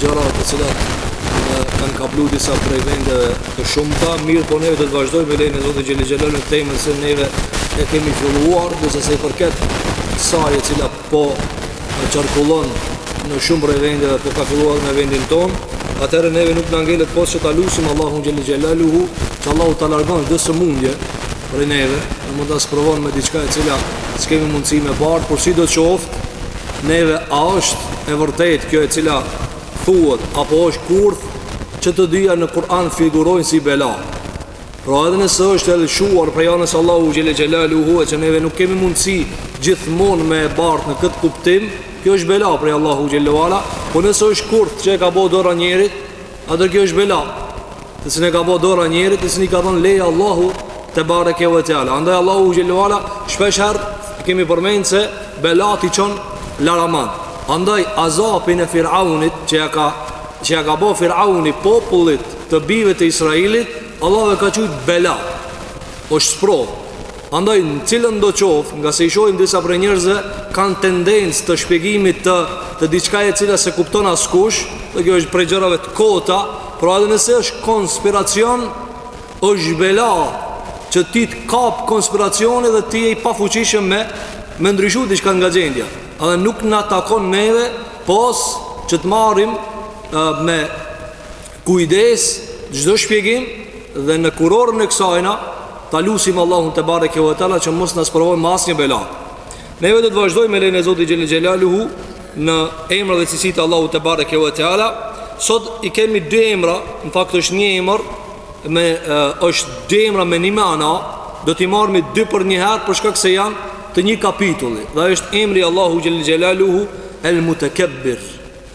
gjëra të cilat kanë kaplu disa prej vendeve të shumta, mirëpo neve do të vazhdojmë me lejen e Zotit xhel xhelaluhu në temën se neve e kemi filluar, sa i përket saj e cila po qarkullon në shumë prej vendeve, po ka filluar në vendin tonë, atëherë neve nuk na ngelet pos që ta lusim Allahun xhel xhelaluhu, që Allahu ta largon çdo sëmundje prej neve, e mos të na sprovon me diçka e cila s'kemi mundësi me bartë, por sido qoftë, neve a është e vërtetë kjo e cila thuhet apo është kurth që të dyja në Kur'an figurojnë si bela. Pra edhe nëse është e lëshuar prej anës Allahut xhel xhelaluhu e që neve nuk kemi mundësi gjithmonë me e bartë në këtë kuptim, kjo është bela prej Allahut xhele ve ala, po nëse është kurth që e ka bo dora njerit, Atëherë kjo është bela Të cilën e ka bo dora njerit Të cilën e ka dhon leje Allahu te bareke ve teala Andaj Allahu xhele ve ala Shpeshherë E kemi përmend se Bela ti çon Rrahmani Andaj azapin e firaunit Që ja ka Që ja ka bo firauni Popullit të bijve të Israelit Allahu e ka qujt bela është sprovë Andaj në cilëndo qoftë, ngase i shohim disa prej njerëzve kanë tendencë të shpjegimit të të diçka e cila s'e kupton askush, dhe kjo është prej gjërave të kota, por edhe nëse është konspiracion, është bela që ti të kap konspiracioni dhe ti je i pafuqishëm me me ndryshu diçka nga gjendja. Edhe nuk na takon neve pos që të marrim me Kujdes çdo shpjegim dhe në kurorën e kësajna ta lusim Allahun te bareke ve teala që mos na sprovon me asnjë bela. Neve do të vazhdojmë me lejen e Zotit xhel xhelaluhu në emra dhe cilësitë e Allahut te bareke ve teala. Sot i kemi dy emra, në fakt është një emër me është dy emra me një mana, do t'i marrmi dy përnjëherë për shkak se janë të një kapitulli. Dhe është emri Allahu xhel xhelaluhu el mutekebbir.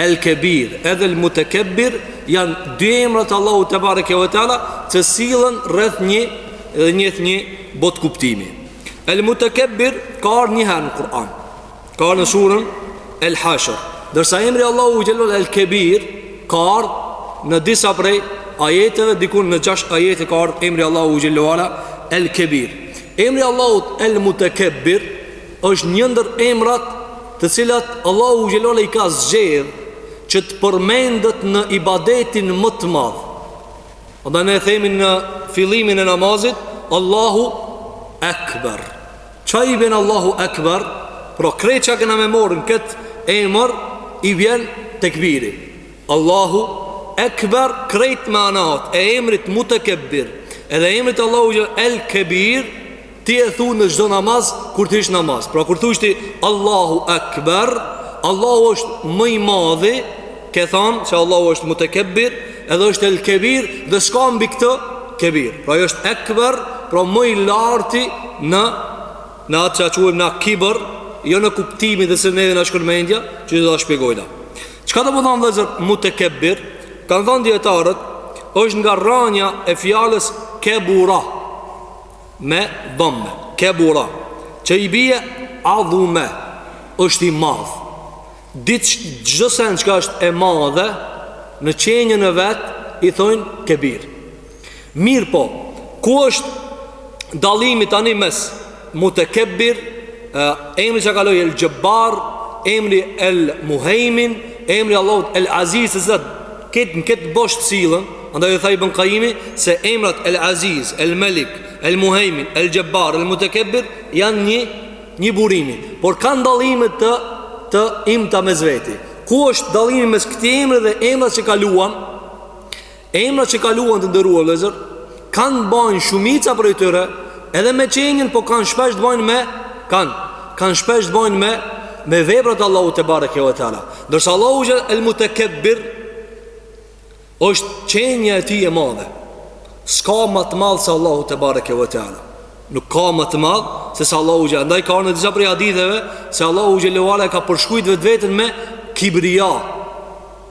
El Kebir edhe El Mutekebir janë dy emra të Allahu te bareke ve teala që sillen rreth një dhe një një botëkuptimi. El Mutekebir ka ardhur një herë në Kur'an. Ka ardhur në surën El Hashr. Ndërsa emri Allahu xhelal El Kebir ka ardhur në disa prej ajeteve diku në 6 ajete ka ardhur emri Allahu xhele ve ala El Kebir. Emri Allahu El Mutekebir Është një ndër emrat të cilat Allahu xhele ve ala i ka zgjedh që të përmendet në ibadetin më të madh. Dhe ne themi në fillimin e namazit Allahu Ekber. Ça i vjen Allahu Ekber? Pra krejt ça kena me marrë në këtë emër i vjen tekbiri. Allahu Ekber krejt manat e emrit Mutekebbir. Edhe emrit Allahu El Kebir Ti e thua në çdo namaz kur t'hish n'namaz. Pra kur thush ti Allahu Akbar, Allahu është më i madhi, ke thënë se Allahu është mutekebbir, edhe është el kebir dhe s'ka mbi këtë kebir. Pra ai është ekber, pra më i larti në në atë që quajmë na kibër, jo në kuptimin se neve na shkon mendja, që do ta shpjegojmë. Çka do me thanë vëllezër mutekebbir? Kanë thanë dijetarët, është nga rranja e fjalës kebura. me damme kebura që i bie adhume është i madh diç çdo send çka është e madhe në qenien e vet i thojnë kebir mirëpo ku është dallimi tani mes mutekebir e, emri që kaloi el xhebbar emri el muhejmin emri i allahut el aziz se zot Këto në këtë bosht sillen Andaj dhe tha Ibn Kajimi Se emrat El Aziz, El Melik, El Muhejmin, El Xhebbar, El Mutekebbir Janë një, një burimi Por kanë dallime të, të imta mes veti Ku është dallimi mes këtij emri dhe emrat që kaluan Emrat që kaluan të nderuar vllezër Kanë t'bajnë shumica prej tyre Edhe me qenien po kanë shpesh të bajnë me Kanë Kanë shpesh të bajnë me Me veprat e Allahut tebareke ve teala Ndërsa Allahu xhele el mutekebbir është qenia e tij e madhe S'ka ma të madh se Allahu tebareke ve teala Nuk ka ma të madh Se sa Allahu xhele Andaj ka në disa prej haditheve Se Allahu xhele ve ala e ka përshkrujt vetveten me Kibrija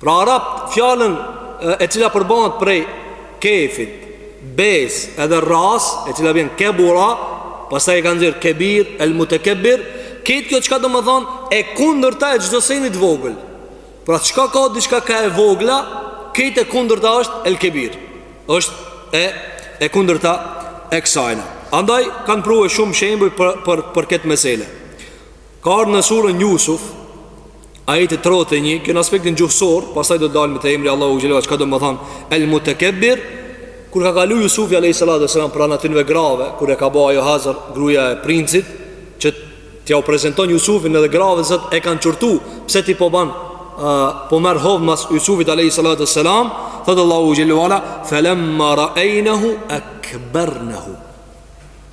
Pra arabt fjalën e cila përbahet prej kefit, bas edhe ras, e cila vjen kebura, pastaj kanë nxjerr kebir, el mutekebbir, këtë kjo çka do me thanë e kundërta e çdo sendi të vogël. Pra çka ka diçka ka e vogla, këtë e kundërta është el kebir. Është e e kundërta e kësajna. Andaj kanë pru shumë shembuj për për për këtë mesele. Ka ardhë në surën Jusuf Ajeti 31 Kjo në aspektin gjuhësor Pastaj do dalim te emri i Allahut xhele ve ala Çka do me thanë El mutekebbir Kur ka kalu Jusufi a.s. Pranë atynve grave Kur e ka bo ajo hazër gruja e princit Që t'jau prezenton Jusufin edhe grave Se ato e kanë qortu Pse ti po ban uh, Po merr hov mas Jusufit a.s. Thotë Allahu xhele ve ala Felemma raejnehu ekbernehu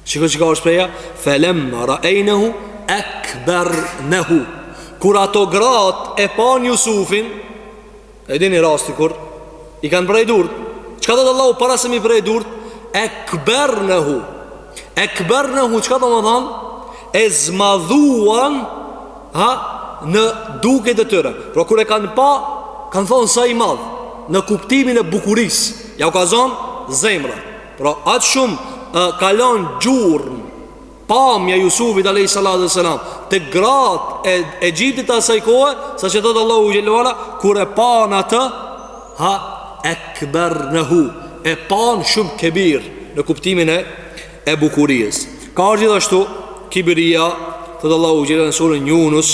Shiko çka asht shprehja Felemma raejnehu ekbernehu Kur ato grat e panë Jusufin E dini rastin kur I kanë pre durt Çka thotë Allahu para se m'i pre durt Ekbernehu Ekbernehu Çka do me thanë E zmadhuan Ha Në dukje të tyre Pra kur e kanë pa Kanë thanë sa i madh Në kuptimin e bukurisë Jau ka zonë zemra Pra aq shumë e, ka lon gjurmë Pamja e Jusufit a.s. Te gratë e, Egjiptit të asaj kohe Saqë thotë Allahu xhel-le ue ala Kur e panë atë Ha ekbernehu E panë shumë kebir Në kuptimin e, e bukurisë Ka ardh gjithashtu Kibrija Thotë Allahu xhel-le ue ala në surën Junus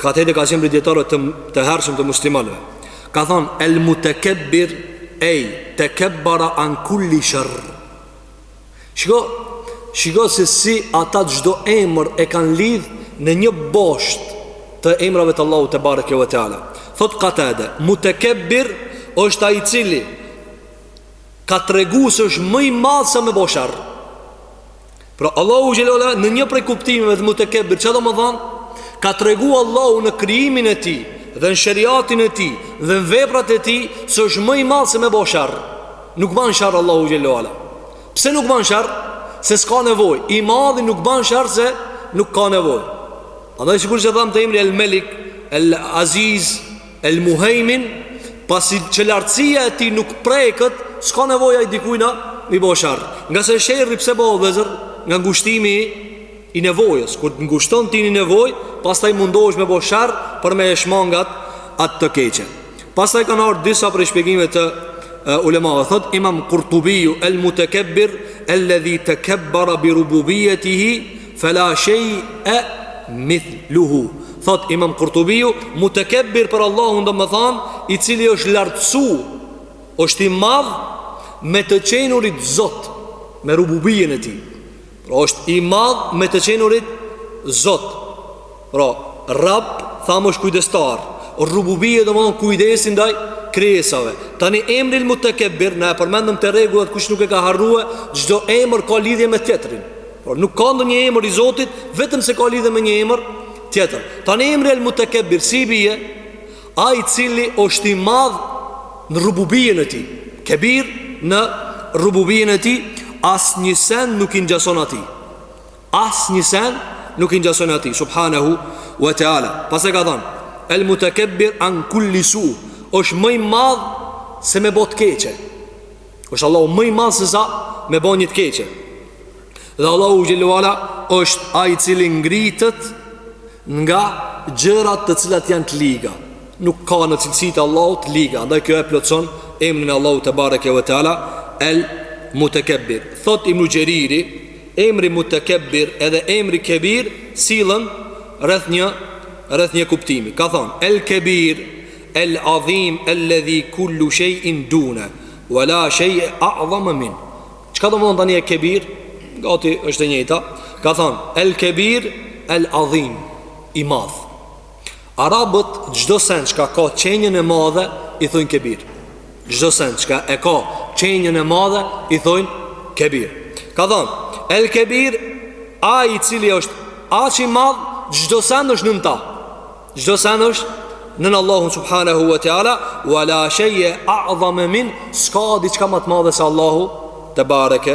Katade ka qenë prej dijetarëve të, të hershëm të muslimanëve Ka thonë El Mutekebbir Ej tekebbera an kul-li sherr Shiko Shiko se si ata çdo emër e kanë lidh Në një bosht Të emrave të Allahut tebareke ue teala Thot Katade Mutekebbir është ai i cili Ka tregu se është më i madh se me bo sherr Pra Allahu xhel-le ue ala në një prej kuptimeve të Mutekebbir Çka domethanë? Ka tregu Allahu në krijimin e tij Dhe në sheriatin e tij Dhe në veprat e tij Se është më i madh se me bo sherr Nuk ban sherr Allahu xhel-le ue ala Pse nuk ban sherr? Se s'ka nevojë I madhi nuk ban sherr se nuk ka nevojë Andaj sikur që thamë te emri El Melik El Aziz Elmuhejmin, Pasi që lartësia e tij nuk preket, s'ka nevojë ai dikujtna me i bo sherr. Nga se sherri pse bëhet vëllazër? Nga ngushtimi i nevojës. Kur të ngushton ty një nevojë, pastaj mundohesh me bo sherr për me e shmang atë të keqe. Pastaj kanë ardhur disa prej shpjegimeve të uh, ulemave. Thot Imam Kurtubiu, El Mutekebbir, Alladhi takabbara bi rububiyatihi Fela shej'e mithluhu Thot imam Kurtubiu Mutekebbir për Allahun domethanë I cili është lartësu është i madh Me të qenurit zot Me rububijen e tij Pra është i madh me të qenurit zot Pra, Rabb thamë është kujdestar. Rububije domethonë kujdesi ndaj krijesave. Tani emri El Mutekebbir na e përmendëm te rregullat kush nuk e ka harrue, çdo emër ka lidhje me tjetrin. Pra nuk ka ndonjë emër i Zotit vetëm se ka lidhje me një emër tjetër. Tani emri El Mutekebbir si i bie? Ai i cili është i madh në rububijen e tij. Kebir në rububijen e tij, asnjë send nuk i ngjason atij. Asnjë send nuk i ngjason atij Subhanehu wa teala Pastaj ka thonë El Mutekebbir an kul-li su është më i madh se me bo t'keqe është Allahu më i madh sesa me bo një të keqe Dhe Allahu xhel-le ue ala është ai i cili ngritet nga gjërat të cilat janë të liga Nuk ka në cilësitë e Allahut të liga Dhe kjo e plotëson emrin e Allahut tebareke wa teala El Mutekebbir Thot Ibnu Xheriri Emri Mutekebbir edhe emri Kebir sillen rreth një rreth një kuptimi. Ka thënë, El Kebir, El Adhim elledhi kullu shej'in dunehu, wa la shej'e a'dhame min. Çka domethënë tani El Kebir? Gati është e njëjta. Ka thënë, El Kebir, El Adhim, i madh. Arabët çdo sen çka ka qenien e madhe i thojnë kebir. Çdo sen çka e ka qenien e madhe i thojnë kebir. Ka thënë El Kebir ai i cili është aq i madh çdo sen është nën ta. Çdo sen është Nën Allahun subhanahu wa taala wa la shay'a a'zama min s'ka diçka më të madhe se Allahu tebareke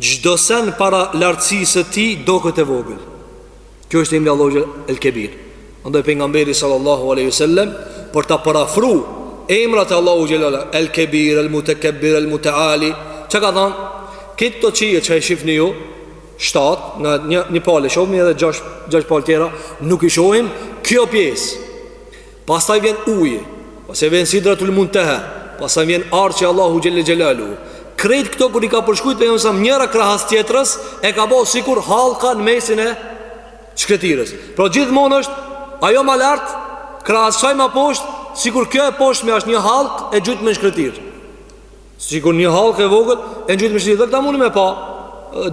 Çdo sen para lartësisë së Tij doket e vogël. Kjo është emri Allahu El Kebir. Andaj pejgamberi sallallahu alaihi wasallam për ta përafru emrat e Allahut xhelle xhelaluhu, El Kebir, El Mutakabbir, El Mutaali, çka ka thënë? Këta qiej që e shifni ju, shtatë, ne një, një palë e shohim edhe gjashtë gjashtë palë tjera, nuk i shohim kjo pjesë. Pastaj vjen uji, pastaj vjen sidratul munteha, pastaj vjen arshi i Allahut xhelle xhelaluhu. Krejt këto kur i ka përshkruajtur pejgamberi a.s. njëra krahas tjetrës e ka bo sikur hallka në mesin e shkretirës. Pra gjithmonë është ajo më lart krahas saj më poshtë, sikur kjo e poshtme është një hallkë e gjujtme n'shkretirë. Sikur një hallkë e vogël e gjujtme n'shkretirë dhe këta muni me pa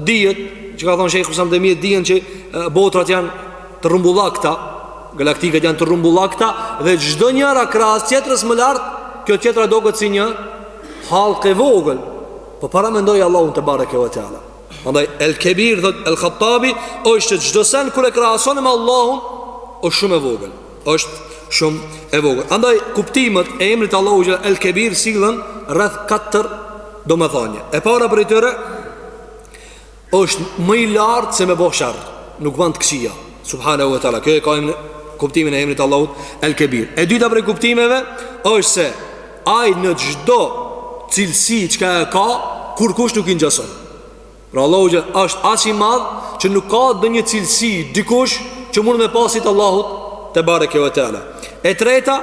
dijen që ka thonë Shejhul Islam Tejmije dijen që botrat janë të rrumbullakta galaktikat janë të rrumbullakta dhe çdo njëra krahas tjetrës më lart kjo tjetra doket si një hallkë e vogël po paramendoje Allahun tebareke ve teala Andaj, el kebir thotë el khattabi është që çdo sen kur e krahasoni me Allahun është shumë e vogël është shumë e vogël. Andaj kuptimet e emrit Allahut xhelle El Kebir sillen rreth katër domethënie. E para prej tyre është më i lartë se me bo sherr, nuk bën të këqija. Subhanahu wa taala. Kjo e ka emrin kuptimin e emrit Allahut El Kebir. E dyta prej kuptimeve është se ai në çdo cilësi çka e ka, kurkush nuk i ngjason. Pra Allahu xhelle është aq i madh që nuk ka ndonjë cilësi dikush që mund me pas si t'Allahut tebareke ve teala. E treta,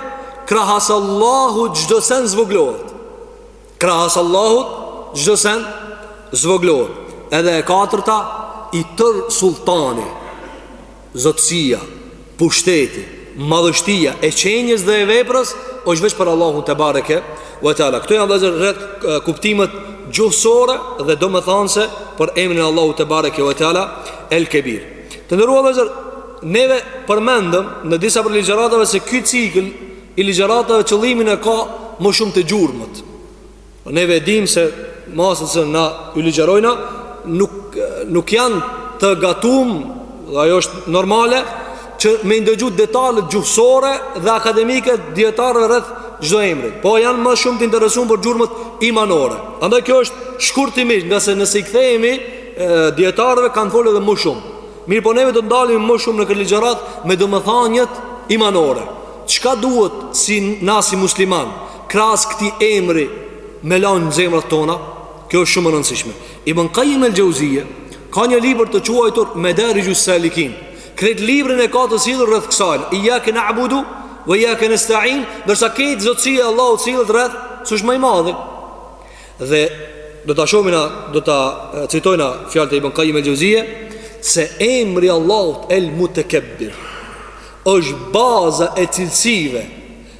krahas Allahut çdo sen zvogëlohet. Krahas Allahut çdo sen zvogëlohet. Edhe e katërta, i tërë sultani. Zotësia, pushteti, madhështia e qenies dhe e veprës është veç për Allahun tebareke ve teala. Këto janë vëllezër rreth kuptimet gjuhësore dhe domethënëse për emrin e Allahut tebareke ve teala El Kebir. Të nderuar vëllezër neve përmendëm në disa prej ligjëratave se ky cikël i ligjëratave qëllimin e ka më shumë te gjurmët. Neve e dimë se masa që na i ligjërojna nuk, nuk janë të gatum dhe ajo është normale që me ndëgju detalet gjuhësore dhe akademike dijetarëve rreth çdo emrit po janë ma shumë të interesun për gjurmët imanore andaj kjo është shkurtimisht ngase nëse i kthehemi dijetarëve kanë folë edhe ma shumë mirëpo neve do të ndalemi ma shumë në këtë ligjëratë me domethanjet imanore çka duhet si na si musliman krahas këtij emri me lanë në zemrat tona? Kjo është shumë e rëndësishme. Ibn Kajim el-Xheuzije ka një libër të quajtur Medarixhus Salikin. Krejt librin e ka të sjellur rreth kësaj. Iyyaka na'budu wa iyyaka nasta'in, ndërsa krejt zotësia e Allahut sillet rreth se është ma i madhi. Dhe do ta shohim, na do ta citojna fjalët e Ibn Kajim el-Xheuzije se emri Allahut el-Mutekebbir është baza e cilësive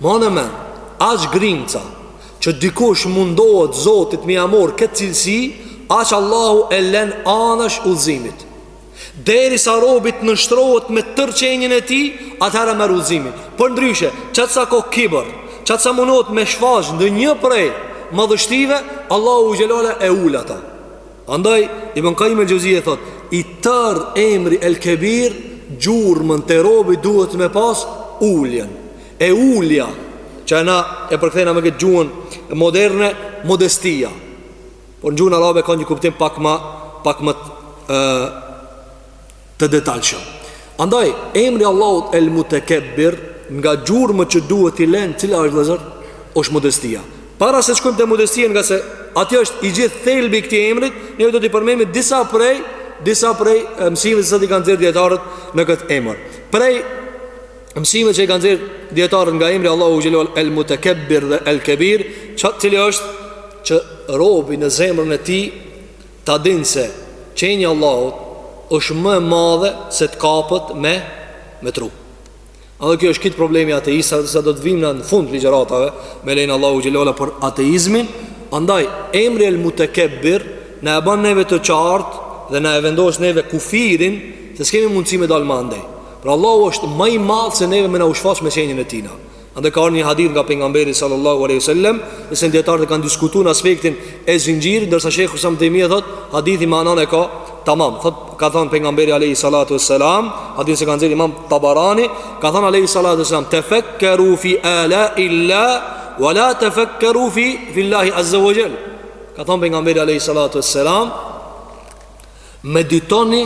Mane n'men, aq grimca Që dikush mundohet zotit me ia marrë këtë cilësi Aq Allahu e len anash udhëzimit Derisa robi t'nënshtrohet me tërë qenien e tij Atëherë merr udhëzimin Përndryshe, qatë sa ka kibër Qatë sa mundohet me shfaq ndonjë prej Madhështive, Allahu xhele ue ala e ul ata Andaj, Ibn Kajim el-Xheuzije thotë I tërë emri El Kebir Gjurmën te robi duhet me pas Uljen E ulja Që na e përkthejna me këtë gjuhën Moderne Modestia Por në gjuhën arabe ka një kuptim pak ma Pak ma të të detajshëm. Andaj, emri i Allahut El Mutekebbir, nga gjurmët që duhet t'i lenë, cila është vllezër, është modestia. Para se të shkojmë te modestia ngase, aty është i gjithë thelbi këtij emrit, neve do t'i përmendim disa prej, disa prej mësimeve se ç'i kanë nxjerrë dijetarët në këtë emër. Prej mësimeve që i kanë nxjerrë dijetarët nga emri i Allahut xhele ue ala El Mutekebbir dhe El Kebir, që cili është që robi në zemrën e tij, Ta dinë se qenia e Allahut është më e madhe se të kapet me me tru. Edhe kjo është kit problemi i ateistëve, siç do të vijmë në fund të ligjëratave me lejen e Allahut xhele ue ala për ateizmin. Andaj emri el mutekebbir na e ban neve të qartë dhe na e vendos neve kufirin se s'kemi mundësi me dalë ma andej. Pra Allahu është ma i madh se neve me na u shfaq me qenien e tijna. Andaj ka ardhë një hadith nga pejgamberi sallallahu alaihi wasallam, edhe pse dijetarët e kanë diskutu në aspektin e zinxhirit, ndërsa shejhu Uthejmini thot, hadithi manan e ka tamam. Thot ka thonë pejgamberi alaihi salatu wasalam, hadithi që e ka nxjerrë Imam Tabarani, ka thonë alaihi salatu wasalam, tafakkaru fi alaillah wa la tafakkaru fi fillahi azza wa jall. Ka thonë pejgamberi alaihi salatu wasalam, Meditoni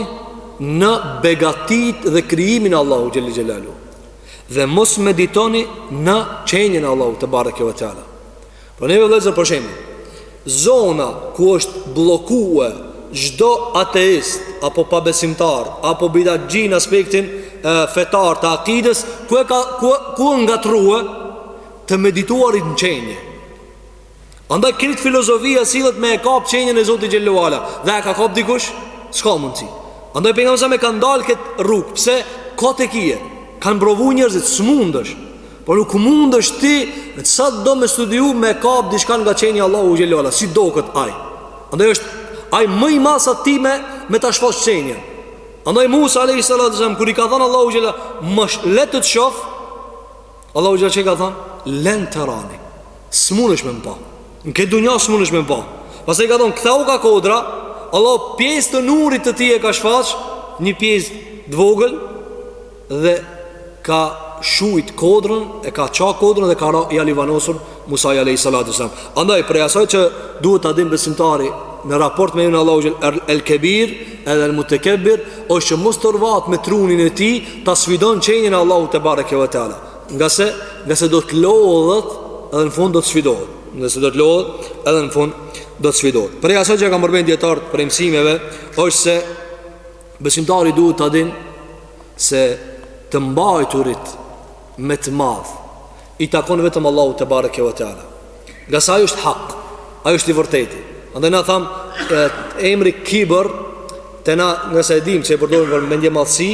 në begatitë dhe krijimin e Allahut xhel xhelalu. Dhe mos meditoni në qenien e Allahut te bareke ve teala. Pra neve vëllezër për shembull, zona ku është bllokue çdo ateist apo pabesimtar apo bidatçi në aspektin e, fetar të akides, ku e ka ku ku ngatërrue të medituarit në qenie. Andaj krejt filozofia sillet me e kap qenien e Zotit xhele ue ala dhe e ka kap dikush? S'ka mundsi. Andaj pejgamberi s.a.v.s. na e ka ndal kët rrug, pse kot e ki, e kan provu njerëzit s'mundësh. Por nuk mundësh ti sado me studiu me kap diçka nga qenia e Allahut xhele ue ala, si doket ai. Andaj është ai më i madh se ti me me ta shfaq qenien. Andaj Musa alayhi salatu selam kur i ka thënë Allahut xhele xhelaluhu, "Mos le të të shoh" Allahu xhele xhelaluhu ka thonë Len terani S'munesh me më pa Në këtë dunja s'munesh me më pa Pastaj ka thonë Ktheu ka kodra Allahu pjesë të nurit të tij e ka shfaq Një pjesë të vogël Dhe ka shujt kodrën E ka ça kodrën dhe ka ra i alivanosur Musaj alayhi salatu selam. Andaj prej asaj që duhet ta dinë besimtari në raport me Allahun xhele, el kebir edhe el mutekebbir është që mos të orvat me trunin e tij ta sfidon qenien e Allahut te bareke ve teala. Nga se, nga se do të lodhet edhe në fund do të sfidohet. Nga se do të lodhet edhe në fund do të sfidohet. Prej asaj që kan përmend dijetarët prej mësimeve është se besimtari duhet ta dinë se të mbajturit me të madh i takon vetëm Allahut te bareke ve teala. Ngase ai është hak, ai është i vërtetë. Andaj na tham e, emri kibër te na nëse e dimë se e përdorim për mendje madhsi,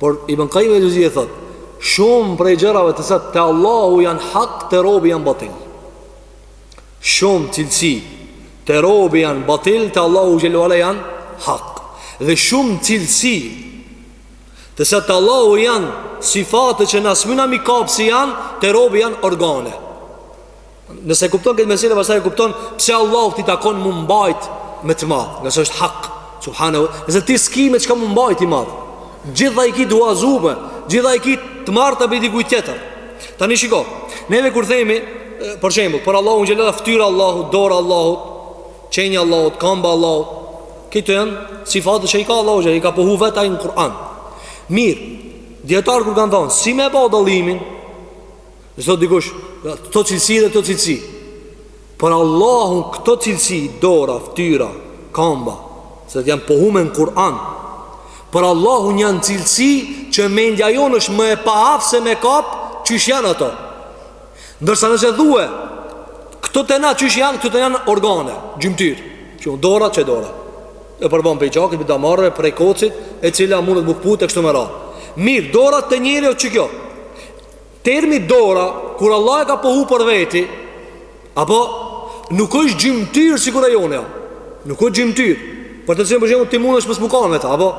por Ibn Qayyim el-Xheuzi e thot, shumë prej gjërave të se te Allahu janë hak te robi janë batil. Shumë cilësi te robi janë batil te Allahu xhele ue ala janë hak. Dhe shumë cilësi Të se te Allahu janë sifate që na s'muna m'i kap si janë, te robi janë organe. Nëse kupton këtë mesele, pasaj e kupton pse Allahut i takon m'u mbajt me të madh, ngase është hak, subhanehu ve teala, ngase ti s'ki me çka m'u mbajt i madh, gjitha i ki t'huazume, gjitha i ki të marrta pej dikuj tjetër. Tani shiko, neve kur themi, për shembull, për Allahun xhele ue ala, ftyra Allahut, dora Allahut, Qenia Allahut, kamba Allahut, këto janë sifate që i ka Allahu që i ka pohu vetë ai në Kur'an. Mirë, dijetarët kur kanë thonë, si me e ba dallimin, dhe thotë dikush, këto cilësi dhe këto cilësi, për Allahun këto cilësi, dora, ftyra, kamba, se t'janë pohume në Kur'an, për Allahun janë cilësi që mendja jonë është më e paaftë se me kap, qysh janë ato? Ndërsa nëse thue Këto te na qysh janë Këto të janë organe Gjymtyrë Që dora që dora E përbon prej gjakit Prej damarve Prej kocit E cila mundet m'u këput E kështu me radhë Mirë Dora te njeri o qikjo Termi dora Kur Allahu e ka pohu për veti Apo Nuk është gjymtyrë Sikur e jone Nuk është gjymtyrë Për të cilën për shembull Ti mundesh mos m'u kanë me ta Apo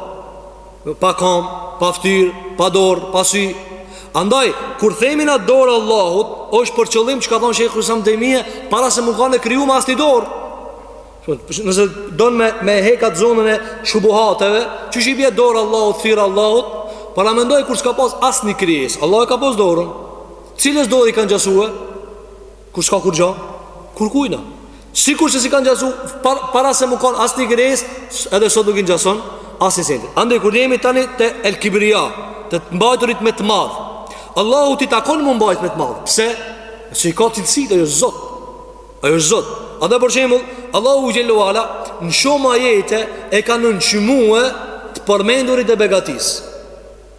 Pa kam, pa ftyrë, pa dorë, pa sy. Andaj, kur themi na dora e Allahut, është për qëllim që ka thonë Shejhul Islam Tejmije, para se m'u kanë e krijume asni dorë. Nëse donë me, me hek at zonën e shubuhateve, qysh i bje dora e Allahut, ftyra e Allahut, paramendoj kur s'ka pas asnjë krijesë. Allahu e ka pas dorën. Cilës dorë i ka ngjasue? Kur s'ka kurgjo, kurkujna Sikurse s'i ka ngjasu par, Para se m'u konë asnjë krijesë Edhe sot nuk i ngjason Asnjë sendit Andaj kur jemi tani te el kibria Të të mbajturit me të madh Allahut i takon m'u mbajt me të madh Pse? Se i ka cilësitë ai o zot Ai o zot Edhe për shembull Allahu xhelle ve ala Në shumë ajete e ka nënçmue Të përmendurit e begatisë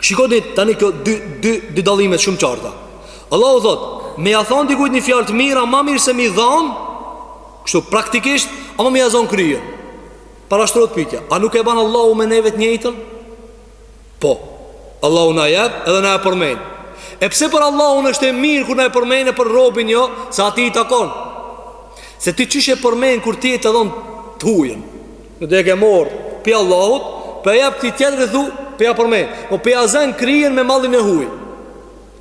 Shikoni tani kjo dy dy dy dallime shumë të qarta. Allahu thot, me ja thon dikujt një fjalë të mirë, ma mirë se me i dhon, kështu praktikisht, apo me ja zon kryen. Parashtrohet pyetja, a nuk e ban Allahu me neve të njëjtën? Po. Allahu na jep edhe na e përmend. E pse për Allahun është e mirë kur na e përmend e për robin jo, se atij i takon. Se ti qysh e përmend kur ti je tu dhon të hujën. Ti e ke mor Prej Allahut Po ja jep këti tjetrit dhe thu Pe ja përmen Po pe ja zen kryen me mallin e huj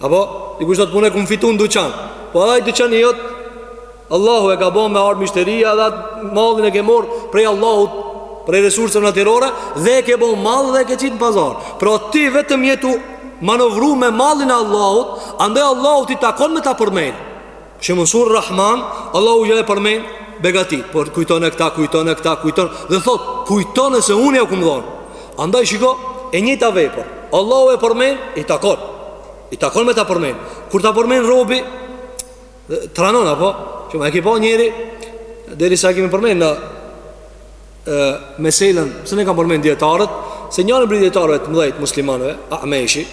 Apo Dikush thotë po unë e kum fitu në duqan Po edhe ai duqani jot Allahu e ka bo me ardhë mishteria Dhe atë mallin e ke mor Prej Allahut Prej resurseve natyrore Dhe e ke bo mall dhe e ke qitë në pazar Pra ti vetëm je tu Manovru me mallin e Allahut Andaj Allahut i takon me ta përmen Që në suren Rahman, Allahu ja e përmen begati, por kujtone këta, kujtone këta, kujton, dhe thot, kujtone se unë ja kum dhonë. Andaj shiko, e njëta vepër, Allahu e përmen, i takon, i takon me ta përmen. Kur ta përmen robi, t'ranon, apo, që me e ki po njeri, derisa e kemi përmen ne, meselen, se na kanë përmen djetarët, se njëri prej djetarëve të mdhejt muslimanëve, Ameshi,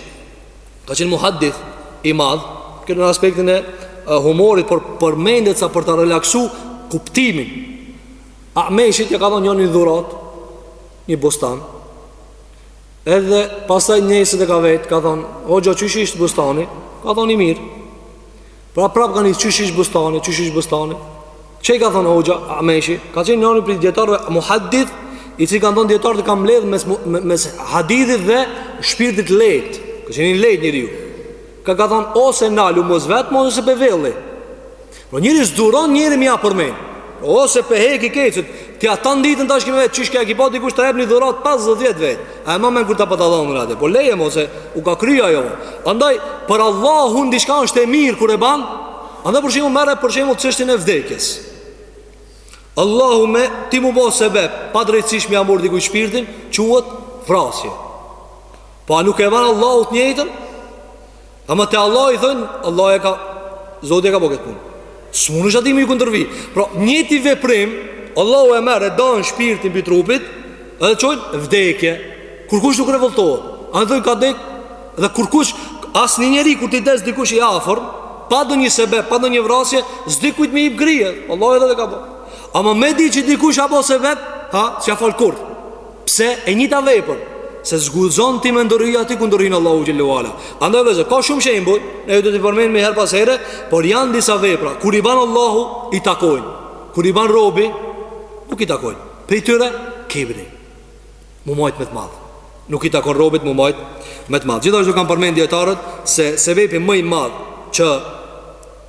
Ka qenë muhaddith i madh, këtë në aspektin e humorit, por përmendet sa për ta relaksu kuptimin. Ameshit ja ka dhonë njani dhuratë, një bustan, edhe pastaj nesrit e ka vetë, ka thonë, hoxhë qysh ishte bustani, ka thonë i mirë. Pra prap ka nis qysh ish bustani, qysh ish bustani. Çe i ka thon hoxha Ameshi, ka qenë njëri prej dijetarëve muhaddith, i cili kanë thon dijetarët ka mbledh mes mes hadithit dhe shpirtit lehtë. Ka qenë i lehtë njeriu. Ka ka thon ose nalu mos vet, mos ose pe velli. Po njeri s'duron njeri me ja përmen. Ose pe heki kecët, Ti a tan ditën tash ki me vet, qysh ka ekipa dikush ta jep një dhurat 50 vjet vet. A e man men kur ta pata dhon atje. Po leje mos e u ka kry ajo. Andaj për Allahun diçka është e mirë kur e ban. Andaj për shembull merre për shembull çështjen e vdekjes. Allahu, me ti mu bo sebe padrejtësisht me ia murr dikujt shpirtin, quhet vrasje. Po a nuk e ban Allahu t'njëjtën? Ama te Allahu thojnë, Allahu e ka, Zoti e ka bo këtë punë. S'mundesh atij me iu kundërvi. Pra, njëjti veprim, Allahu e merr e dan shpirtin prej trupit, edhe qojnë vdekje. Kurkush nuk revoltohet, a thojnë ka dek, dhe kurkush, as një njeri, kur t'i des dikush i afër, pa ndonjë sebe, pa ndonjë vrasje, s'di kujt me i pëgrije. Allahu e, Zoti ka bo. Ama me di që dikush a bo sebep, ha, s'ia fal kurrë. Pse e njëjta vepër se s'guxon ti me ndërhy aty ku ndërhyn Allahu xhele ue ala. Andaj vëllezër, ka shumë shembuj, ne do t'i përmendim herë pas here, por janë disa vepra kur i bën Allahu i takojnë. Kur i bën robi, nuk i takojnë. Prej tyre kibri. Mu majt me të madh. Nuk i takon robit mu majt me të madh. Gjithashtu kanë përmend dijetarët se sebebi më i madh që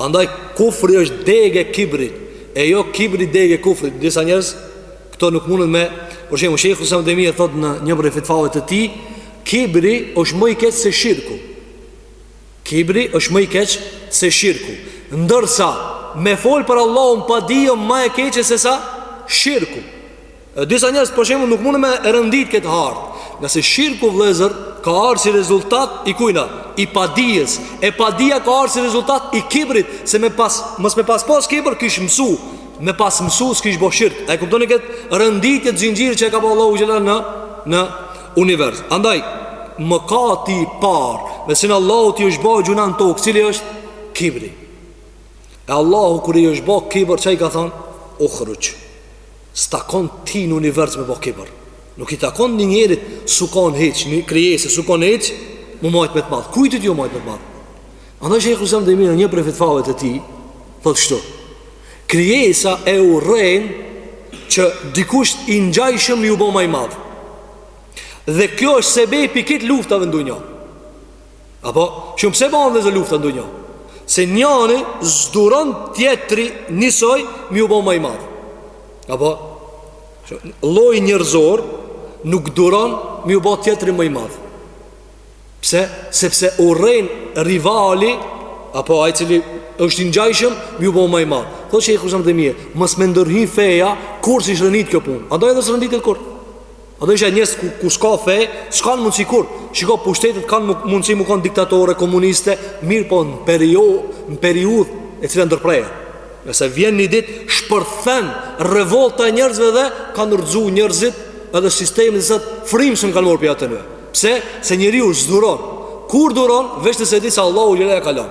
Andaj kufri është degë e kibrit, e jo kibri degë e kufrit. Disa njerëz këto nuk mundën me, për shembull, Shejhul Islam Tejmije thot në një prej fetvave të tij, kibri është më i keq se shirku. Kibri është më i keq se shirku. Ndërsa me fol për Allahun pa dije më e keqe se sa shirku. Disa njerëz për shembull nuk mundën me e rëndit këtë hartë. Ngase shirku vëllezër ka ardhur si rezultat i kujna, i padijes. E padija ka ardhur si rezultat i kibrit, se me pas mos me pas pas kibër kish mësu, me pas mësu s'kish bo shirk. A e kuptoni këtë rënditje të zinxhirit që e ka bo Allahu xhele ue ala në univers. Andaj mëkati i parë, me cilin Allahut i është bo gjynah në tokë, cili është kibri. E Allahu kur i është bo kibër çka i ka thon, "Uhruxh." S'takon ty në univers me bo kibër Nuk i takon një njerit s'u kon hiç, një krijese, s'u kon hiç Mu majt me të madh Kujt ti ju majt me të madh Andaj Shejhul Islam Tejmije n'një prej fetvave të tij Thot kshtu Krijesa e urren Që dikush i ngjajshëm ju bo ma i madh Dhe kjo është sebepi i krejt luftave në dunja Apo, shumë pse bahen vllezër lufta n'dunja Se njani s'duron tjetri njësoj me iu bo ma i madh Apo, lloji njerëzor nuk duron me iu bo tjetri ma i madh Pse, sepse urren rivalin Apo, ai i cili është i ngjajshëm me iu bo ma i madh Thot shejhul islam Tejmije, mos me ndërhy feja kurrë s'ish rendit kjo punë Andaj edhe s'renditet kurrë. A do isha njerëz ku, ku s'ka fe, s'kanë mundësi kurrë Shiko pushtetet kanë mundësi me kon diktatore, komuniste Mirëpo në perio, në periudhë e cila ndërprehet Nëse vjen një ditë, shpërthen revolta e njerëzve dhe Kanë rrëzu njerëzit edhe sistemet se as frymë s'kanë marrë prej atyne Pse, se njeriu s'duron Kur duron, veç nëse e di se Allahu xhele ala e kalon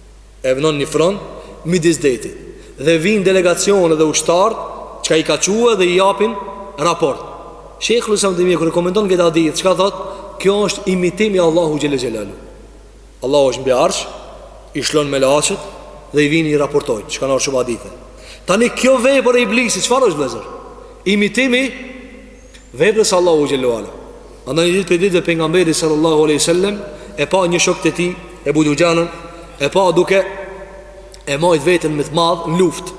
e vnon një fron midis detit dhe vijnë delegacione dhe ushtarë çka i ka çu edhe i japin raport shejhul islam Tejmije kur e komenton këtë hadith çka thot kjo është imitim i Allahut xhele xhelaluhu Allahu është mbi arsh i lshon melaqet dhe i vijnë i raportojnë çka në shumë hadithe tani kjo vepër e iblisit çfarë është vllezër imitimi Veprës Allahut xhele ve ala. Andaj një ditë prej ditëve pejgamberi sallallahu alaihi wasallam e pa një shok të tij Ebu Duxhanën, e pa duke e majt veten me të madh në luftë.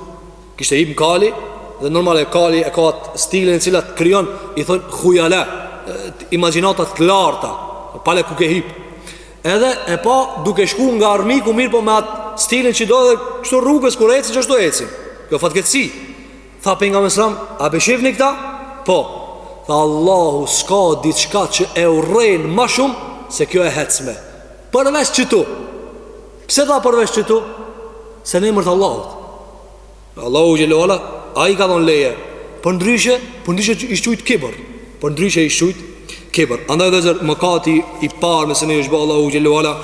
Kishte hip në kali dhe normal kali e ka atë stilin e cila të krijon i thon khujala, imagjinata të larta, pa le ku ke hip. Edhe e pa duke shku nga armiku mirëpo me atë stilin që do edhe kështu rrugës kur ecin qashtu ecin. Kjo fatkeqësi. Tha pejgamberi alejhi selam, a po e shifni këta? Po, tha Allahu s'ka diçka që e urren ma shumë se kjo e hecme. Përveç qëtu. Pse tha përveç qëtu? Se n'emër t'Allahut. Allahu xhele ve ala i ka dhonë leje. Përndryshe, përndryshe ish qujt kibër. Përndryshe ish qujt kibër. Andaj vllezër, mëkati i parë me se i është ba Allahut xhele ve ala,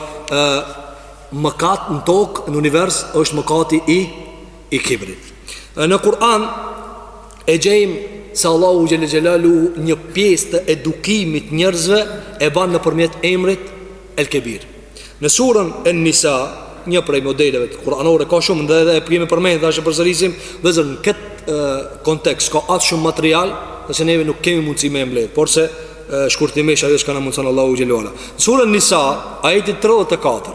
mëkat në tokë, në univers, është mëkati i i kibrit. E në Kur'an e gjejmë se Allahu xhele xhelaluhu një pjesë të edukimit njerëzve e bën nëpërmjet emrit El Kebir. Në surën En Nisa, një prej modeleve të kuranore ka shumë dhe edhe e kemi përmendur tash e përsërisim, vllezër në këtë kontekst ka aq shumë material, se neve nuk kemi mundësi me e mbledh, porse shkurtimisht ajo çka na mundson Allahu xhele ve ala. Në surën Nisa, ajeti 34.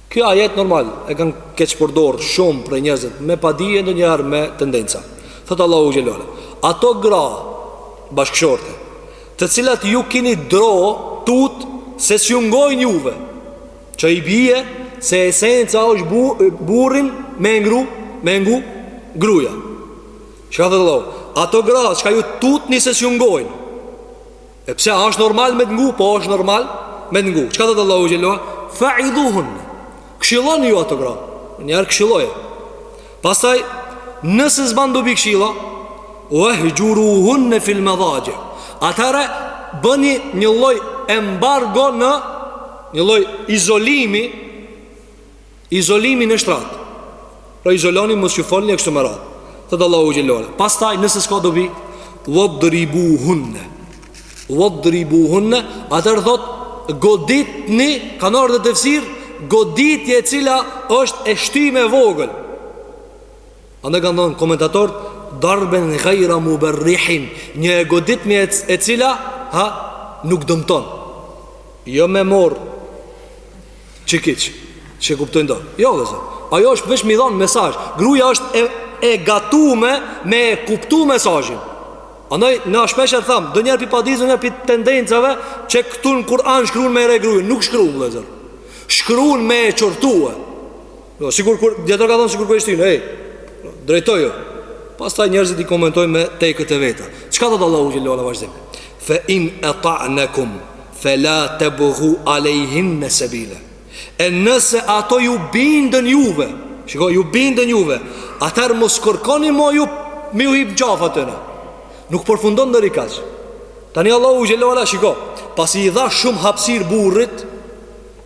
Ky ajet normal e kanë keqpërdor shumë prej njerëzit me padije ndonjëherë me tendenca. Thot Allahu xhele ve ala. Ato gra bashkëshorte, të cilat ju kini dro tut se s'ju ngojnë juve, që i bie se esenca është bu, burrin me ngru, me ngu gruja. Çka thot Allahu? Ato gra çka ju tutni se s'ju ngojnë. E pse a është normal me të ngu? Po është normal me të ngu. Çka thotë Allahu xhele ue ala? Fa idhuhun. Këshillon ju ato gra. Një herë këshilloje. Pastaj nëse s'ban dobi këshilla, wahjuruhunna fil madaji. Atëherë bëni një lloj embargo në një lloj izolimi Izolimi në shtrat. Pra izoloni mos ju folni e kështu me radhë. Thot Allahu xhele ue ala. Pastaj nëse s'ka dobi, wadribuhunna. Wadribuhunna, atëherë thot goditni, ka ardh në tefsir goditje e cila është e shtyme e vogël. Andaj kanë thënë komentatorët darben ghayra mubarrihin, një goditje e cila ha nuk dëmton. Jo me mor Çekiç. Që e kuptojnë do. Jo vëllezër. Ajo është veç me i dhon mesazh. Gruaja është e gatume me e kuptu mesazhin. Andaj na shpeshherë them, donjëherë pi padijes e pi tendencave që këtu në Kur'an shkruan me rre gruen, nuk shkruan vëllezër. Shkruan me e qortue. Jo po, sikur kur dijetarët kanë thënë sikur kur e shtyn, hej. Drejtoju. Pastaj njerëzit i komentojnë me teket e veta. Çka thotë Allahu xhele ue ala në vazhdim? Fa in ata'nakum fala tabghu alayhin sabila. E nëse ato ju bindën juve, shiko ju bindën juve, atëherë mos kërkoni më ju me ju hip në qafë atyne. Nuk përfundon deri kaq. Tani Allahu xhele ue ala shiko, pasi i dha shumë hapësirë burrit,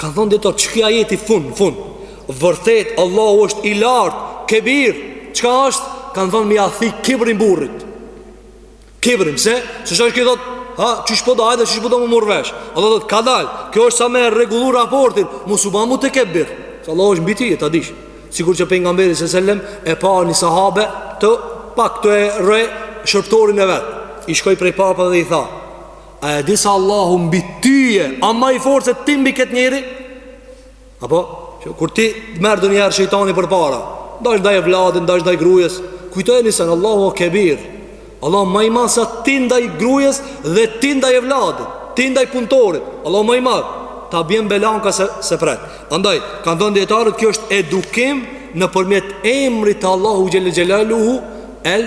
Kanë thonë dijetarët çka ajeti n'fund, n'fund Vërtet, Allahu është i lartë, kebir Çka është? Kanë thonë me ia thy kibrin burrit Kibrin, se? Se qysh ky thotë Ha, qysh po do, hajde, qysh po do me u marrë vesh Allahu thotë kadal, kjo është sa me rregullu raportin Mos u ban mutekebir Se Allahu është mbi ty, e ta dish Sikur që pejgamberi se sellem E pa një sahabe tu pak tu e rre shërbëtorin e vet I shkoi prej prapa dhe i tha A e di se Allahu mbi ty a ma i fortë se ti mbi këtë njeri Apo, Kur të merr ndonjëherë shejtani përpara Ndash ndaj evladit, ndash ndaj grujes Kujtoje një sen Allahu o kebir Allahu ma i madh se ti ndaj grujes Dhe ti ndaj evladit Ti ndaj punëtorit Allahu ma i madh Ta bjen belanë ka s'e, s'e pret Andaj, kanë thënë dijetarët kjo është edukim nëpërmjet emrit të Allahut xhele xhelaluhu El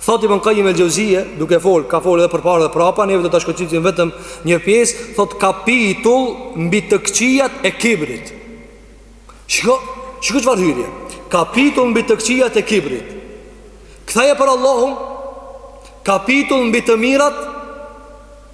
Thotë Ibn Qayyim el-Jauziye, duke fol, ka fol edhe përpara dhe prapa, neve do ta shkëpusim vetëm një pjesë, thotë kapitull mbi të këqijat e kibrit. Shiko, shiko çfarë hyrje. Kapitull mbi të këqijat e kibrit. Ktheje për Allahun. Kapitull mbi të mirat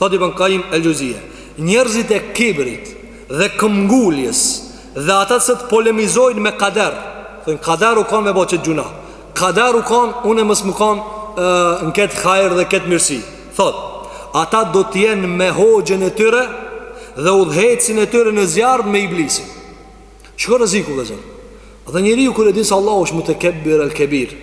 Thotë Ibn Qayyim el-Xheuzije, Njerëzit e kibrit dhe këmbënguljes dhe ata që të polemizojnë me kader, thonë kader u kanë me bo qet gjynah. Kader u kanë unë mos më kanë në këtë hajër dhe këtë mirësi. Thotë, ata do të jenë me hoxhën e tyre dhe udhëheqësin e tyre në zjarr me iblisin. Shko rrezikun vëllezër. Dhe njeriu kur e di se Allahu është mutekebir el-kebir,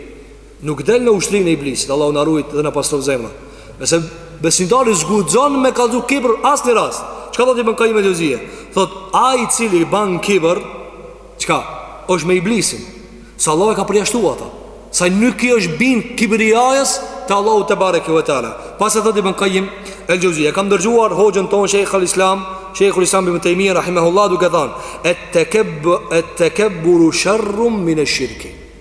Nuk del në ushtrinë e iblisit Allahu na rujt dhe na pastroftë zemrat Nëse besimtari s'guxon me kallzu kibër asnjë rast Çka thot Ibn Kajim el-Xheuzije Thot ai i cili ban kibër Çka është me iblisin Se Allah e ka përjashtu ata Se nuk i është bind kibrijasë Të Allahut tebareke ue teala Masi thot Ibn Kajim el-Xheuzije Kam dëgjuar hoxhën tonë Shejhul-Islam Shejhul-Islam Ibn Tejmije Rahimehullah duke than Et-teke Et-tekebburu sherrun mine shirki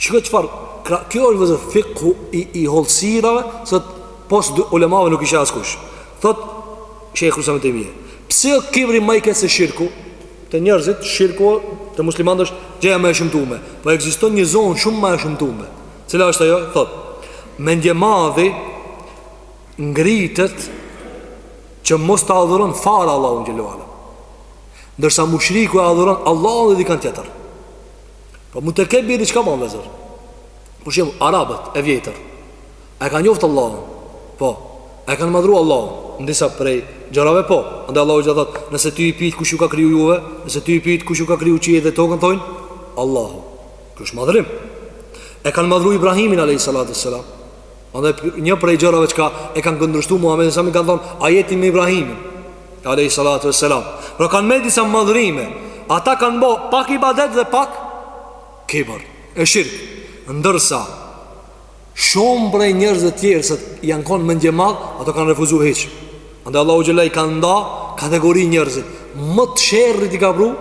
Shikoj çfarë, kjo është vëllezër fikhu i, i hollësirave, se pos ulemave nuk i sheh askush. Thot, Shejhul-Islam Ibn Tejmije, pse o kibri ma i keq se shirku, te njerëzit, shirku te muslimanët është gjëja ma e shëmtume, po ekziston një send shumë ma e shëmtume, cila është ajo, thot, mendjemadhi ngritet që mos ta adhuron fare Allahun xhel-le ue ala, ndërsa mushriku e adhuron Allahun dhe dikan tjetër. Po mund të ketë Bie fjala diçka vëllezër Për shembull, arabët e vjetër E kanë njoft Allahun Po, e kanë madhru Allahun Në disa prej gjërave po Andaj Allahu xhel-le thot Nëse ti i pyet kush ju ka kriju juve Nëse ti i pyet kush i ka kriju qiejt edhe tokën thojnë Allahu Kjo është madhërim E kanë madhru Ibrahimin a.s. Andaj një prej gjërave që e kanë kundërshtu Muhammedin a.s. i kanë thonë A je ti me Ibrahimin Alejhi Salatu e Selam Pra kanë me disa madhërime Ata kanë bo pak ibadet dhe pak Kibër E shirk Ndërsa Shumë prej njerëzve të tjerë se janë konë mendjemadh Ata kanë refuzu hiç Andaj Allahu xhel-le i ka nda kategori njerëzit Më të sherrtit i ka vu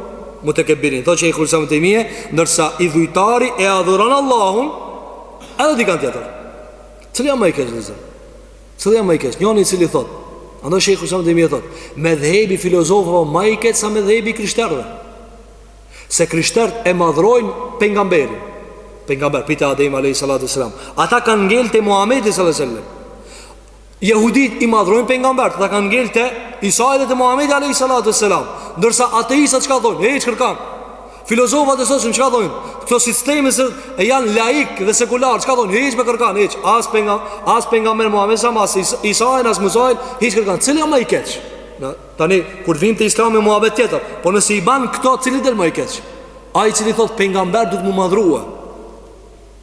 mutekebbirin Thot Shejhul-Islam Ibn Tejmije Ndërsa idhujtari e adhuron Allahun Edhe dikan tjetër. Cili o ma i keq vëllezër? Cili o ma i keq? Njëri i cili thot, andaj Shejhul-Islam Ibn Tejmije thot, medhhebi i filozofëve ma i keq se medhhebi i krishterëve. Se krishterët e madhrojnë pejgamberin. Pejgamber pi te Adem alayhi salatu selam. Ata kanë ngel te Muhamedi sallallahu alaihi wasallam. Jehudit i madhrojnë pejgamberët Ata kanë ngel te Isai dhe te Muhammedi Alejhi Salatu e Selam Ndërsa ateistat çka thonë Hiç kërkan Filozofat e sotshëm çka thonë Këto sistemi që janë laik dhe sekular Çka thonë Hiç me kërkan Hiç As pejga, as pejgamber Muhammed a.s. as Isai as Musai Hiç kërkan Cili o ma i keq në, Tani kur vim te islami muhabet tjetër Po nëse i ban këto cili del ma i keq Ai cili thot pejgamberët duhet mu madhrua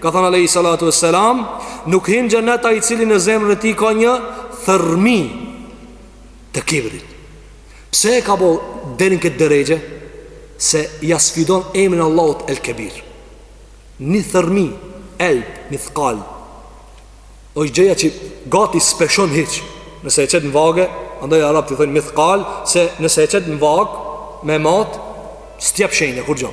Ka thënë alejhi salatu ue selam Nuk hin n'xhenet ai i cili në zemrën e tij ka një thërmi të kibrit Pse e ka bo deri n'këtë derexhe? Se ia sfidon emrin e Allahut el kebir Një thërmi, elb, mithkal O është gjëja që gati s'peshon hiç Nëse e qet në vagë Andaj arabët i thonë mithkal Se nëse e qet në vagë Me mat S't'jep shenjë, kurgjo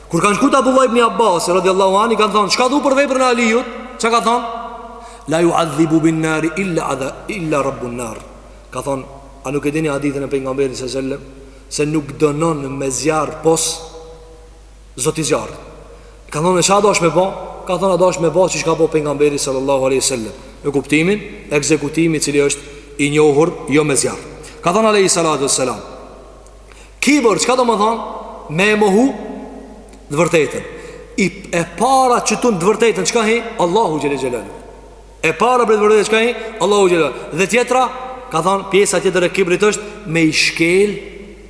Kur kanë shkut Abdullah ibn Abbas radhiyallahu anhu i kanë thënë çka thu për veprën e Aliut? Çka ka thënë? La yu'adhibu bin nar illa rabbun nar. Ka thënë, a nuk e dini hadithin e pejgamberit sallallahu alaihi wasallam se nuk dënon me zjarr pos Zoti i zjarrit. Ka thënë e çka doshe me bo? Ka thënë dosha me bo si çka bo pejgamberi sallallahu alaihi wasallam. Me kuptimin ekzekutimi i cili është i njohur jo me zjarr. Ka thënë alaihi salatu wassalam Kibër, çka do me thënë? Me e mohu t'vërtetën E e para qëtu n't'vërtetën, çka hin? Allahu xhele xhelaluhu E para prej t'vërtetën, çka hin? Allahu xhele Dhe tjetra, ka thonë, pjesa tjetër e kibrit është Me i shkel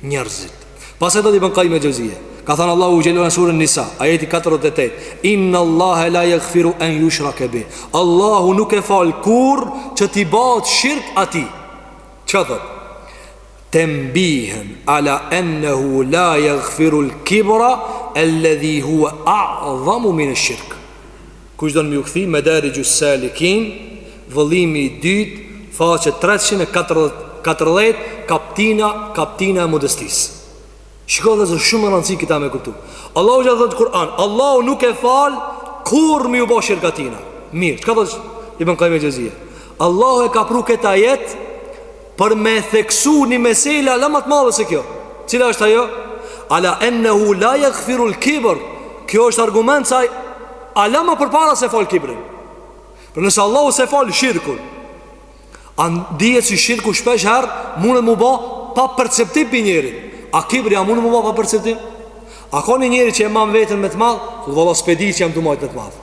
njerëzit Pastaj thot Ibn Kajim el Xheuzije Ka thonë Allahu xhele në suren Nisa Ajeti 48 Innallahe la jegfiru en jushreke bihi Allahu nuk e fal kurrë që t'i bahet shirk atij Çka thotë? Tenbihen ala ennehu la yaghfiru al kibra alladhi huwa a'zamu min al shirk. Kush don m'iu kthy Madarij al Salikin, vëllimi i dytë, faqe 340 kaptina, kaptina e modestisë. Shiko dhe është shumë me rëndësi këta me kuptu. Allahu çka thot n'Kur'an, Allahu nuk e fal kurrë m'iu bo shirk atina. Mirë, çka thot Ibn Qayyim al-Jawziyya? Allahu e ka pru këtë ajet Për me theksu një mesele hala ma t'madhe se kjo Cila është ajo? Ala ennehu la jegfirul kibër Kjo është argument se hala ma përpara s'e fal kibrin Po nëse Allahu s'e fal shirkun A dihet se shirku shpesh herë Munet m'u ba pa perceptim për njeri A kibri a munet m'u ba pa perceptim A ka një njeri që e man veten me të madh E thot valla s'pe di që jam tu e majt me të madh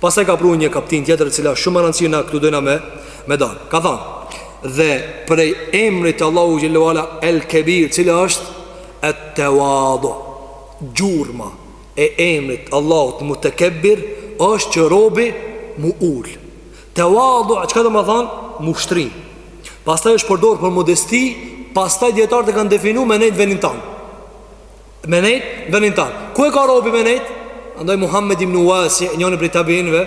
Pastaj ka pru një kaptinë tjetër e cila është shumë me rëndësi na këtu dojna me me dal. Ka thënë dhe prej emrit të Allahu xhele ue ala El Kebir, cila është et tawadu. Gjurma e emrit t'Allahut Mutekebir është që robi m'u ul. Tawadu, çka do me thanë? M'u shtri. Pastaj është përdor për modesti, pastaj dijetarët e kanë definu me nejt n'venin tan. Me nejt, venin tan Ku e ka robi me nejt? Andaj Muhammed ibn Uasi, njëni prej tabiinve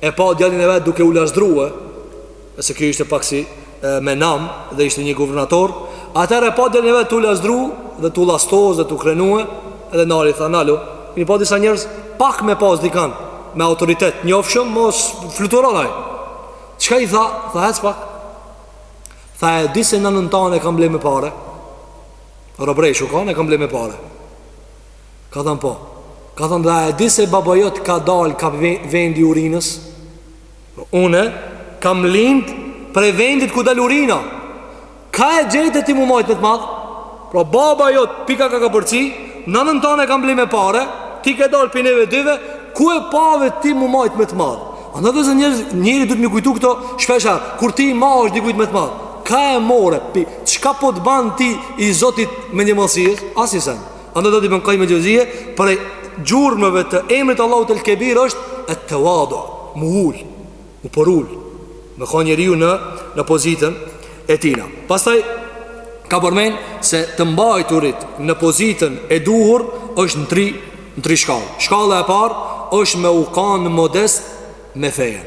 E pa djalin e vet duke u lazdru E se ky ishte pak si e, me nam Dhe ishte një guvernator Atëherë e pa djalin e vet tu u lazdru Dhe tu u llastos dhe tu u krenu Edhe nali tha nalu Kini pa disa njerëz pak me pas dikan Me autoritet njofshëm mos fluturon ai Çka i tha? Tha hec pak Tha e di se nënën tane e kam ble me pare Robëreshë u kanë, e kam ble me pare Ka thënë po Ka thënë dhe e di se baba jot ka dal kah vendi i urinës po, Une kam lind prej vendit ku dal urina Ka e gjete ti m'u majt me të madh Pra baba jot pi kah ka kapërci Nënën tane e kam ble me pare Ti ke dal pi neve dyve Ku e pave ti m'u majt me të madh Andaj njeri, njeri duhet m'i kujtu këto Shpeshherë, kur ti mahesh dikujt me të madh Ka e more, pi, çka po të ban ty i zoti i mendjemadhësisë? Asnjë sen. Andaj thot Ibn Kajim el Xhevzije, prej gjurmëve të emrit Allahut el Kebir është et-tevadu, m'u ul, m'u përul, me kanë njeriu në, në pozitën e tina. Pastaj, ka përmen se të mbajturit në pozitën e duhur është në tri, në tri shkallë. Shkalla e parë është me u kanë modest me fejën.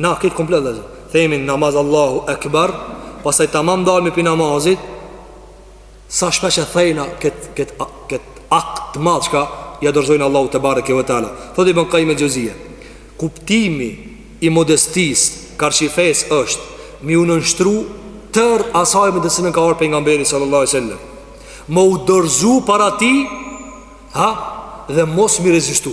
Na këtë komplet dhe zë Themi në namaz Allahu Ekber Pastaj taman dalmi pi namazit Sa shpesh e thejna këtë kët, kët akt të madh Çka ia dorëzojnë Allahut tebareke ve teala Thot Ibn Kajim el Xhevzije Kuptimi i modestisë karshi fesë është Me iu nënshtru tërë asaj me të cilën ka ardh pejgamberi sallallahu sallam Me u dorzu para tij Ha Dhe mos m'i rezistu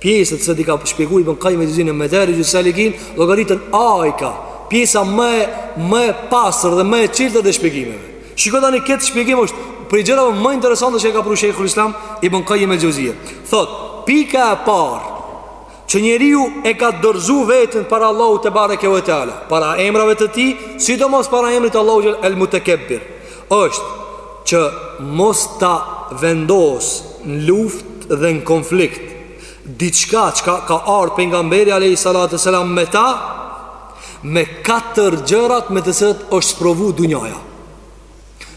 Pjesët se di ka shpjegu Ibn Kajim el Xhevzije në Medarixhu Salikin Llogariten ajka Pjesa më e, më e pastër dhe më e çiltër e shpjegimeve Shiko tani këtë shpjegim është prej gjërave më interesante që e ka pru Shejhul Islam Ibn Kajim el Xhevzije Thot, pika e parë që njeriu e ka dorëzu veten para Allahut tebareke ve teala Para emrave të tij, sidomos para emrit Allahut xhel-le el Mutekebbir është që mos ta vendos në luftë dhe në konflikt diçka çka ka ardhur pejgamberi alayhi salatu selam me ta me katër gjërat me të cilat është sprovu dunjaja.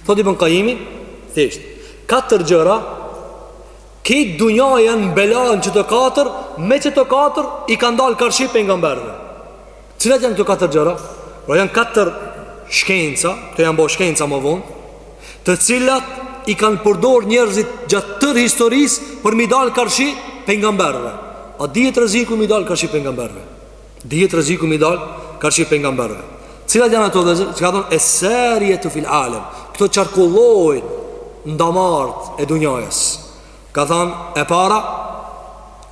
Thot Ibn Kajimi, thjesht, katër gjëra, që dunjaja në bela n'qeto katër, me qeto katër i kanë dalë karshi pejgamberëve. Cilat janë këto katër gjëra? Pra janë katër shkenca, këto janë bo shkenca më vonë, të cilat i kanë përdor njerëzit gjatë tërë historisë për me i dalë karshi pejgamberëve. A dihet rreziku me i dalë karshi pejgamberëve? Dihet rreziku me i dalë karshi pejgamberëve. Cilat janë ato vëllezër? Çka ka thonë, es-sarijetu fil alem. Këto qarkullojnë n'damarët e dunjasë. Ka thonë, e para,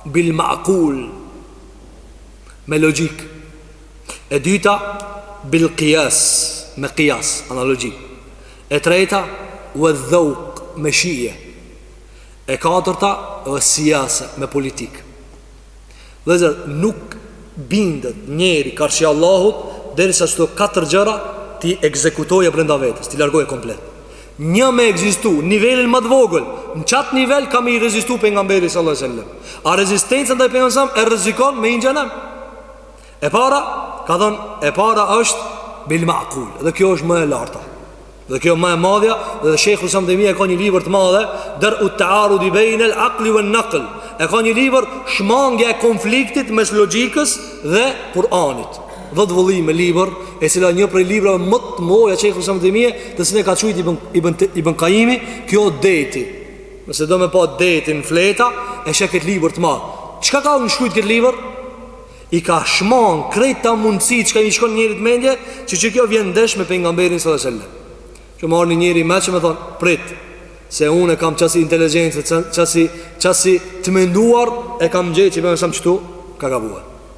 bil ma'kul, me logjikë. E dyta bil qiyas, me qiyas, analogji. E treta wa dhawq, me shije. E katërta wa siyasa, me politikë. Dhe nuk bindet njeri karshi Allahut vëllezër, derisa qëto katër gjëra t'i ekzekutojë brenda vetes, t'i largojë komplet. Një me ekzistu n'nivelin ma të vogël, në qat nivel ka me i rezistu pejgamberit sallallahu alajhi wasallam. A rezistenca ndaj pejgamberit sallallahu alajhi wasallam e rrezikon me xhehenem? E para, ka thënë, e para është bil ma'kul, dhe kjo është më e larta. Dhe kjo më e madhja, dhe Sheikhul Islam Ibn Tejmije ka një libër të madhe, Der'u ta'arudi bain al-aql wa an-naql. Ai ka një libër shmangja e konfliktit mes logjikës dhe Kur'anit. Dhjetë vëllime libër, e cila një prej librave më të mëdha që Sheikhul Tejmije, të cilën e ka qujt Ibn Qayyim, kjo deti. Nëse do me pa detin n'fleta, e sheh këtë libër të madh. Çka ka shkrujt n'këtë libër? I ka shmang krejt ato mundësi çka i shkon njerit mendja, që qikjo vjen ndesh me pejgamberin sallallahu alajhi wasallam. Që m'ardh një njeri me më thonë, prit, se unë kam qasi inteligjencë, qasi qasi të menduar e kam gjetë që pejgamberi qëtu ka gabuar.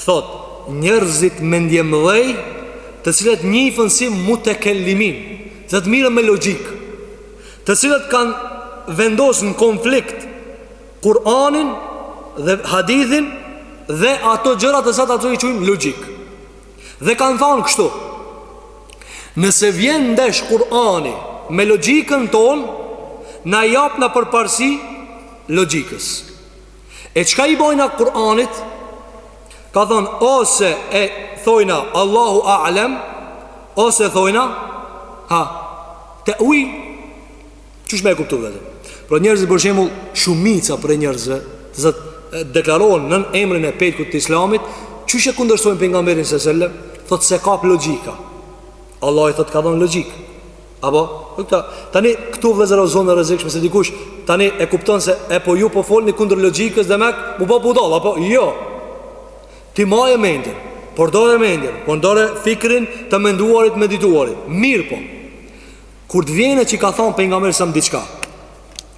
Thotë, Njerëzit mendjemëdhenj, të cilët njihen si mutekellimin, të cilët merren me logjikë, të cilët kanë vendosur në konflikt Kur'anin dhe Hadithin dhe ato gjëra të cilat ata i quajnë logjikë. Dhe kanë thënë kështu: Nëse vjen ndesh Kur'ani me logjikën tonë, na i japim përparësi logjikës. E çka i bojna Kur'anit Ka thonë ose e thojna Allahu A'lem Ose thojna Ha Te'vil Qysh me e kuptu vëllezër Pra njerëzit për shembull Shumica prej njerëzve Të cilët deklarohen nën emrin e petkut të islamit Qysh e kundërshtojnë pejgamberin sallallahu alajhi wasallam Thotë s'e kap logjika Allah i thot ka dhonë logjikë Apo, këta. Tani këtu vëllezër o zonë rrezikshme se dikush tani e kupton se e po ju po folni kundër logjikës dhe m'u bo budall apo jo. Ti maje mendjen, përdore mendjen, përdore fikrin të menduarit meditimin. Mirëpo kur të vjen e që ka thonë pejgamberi sa diçka.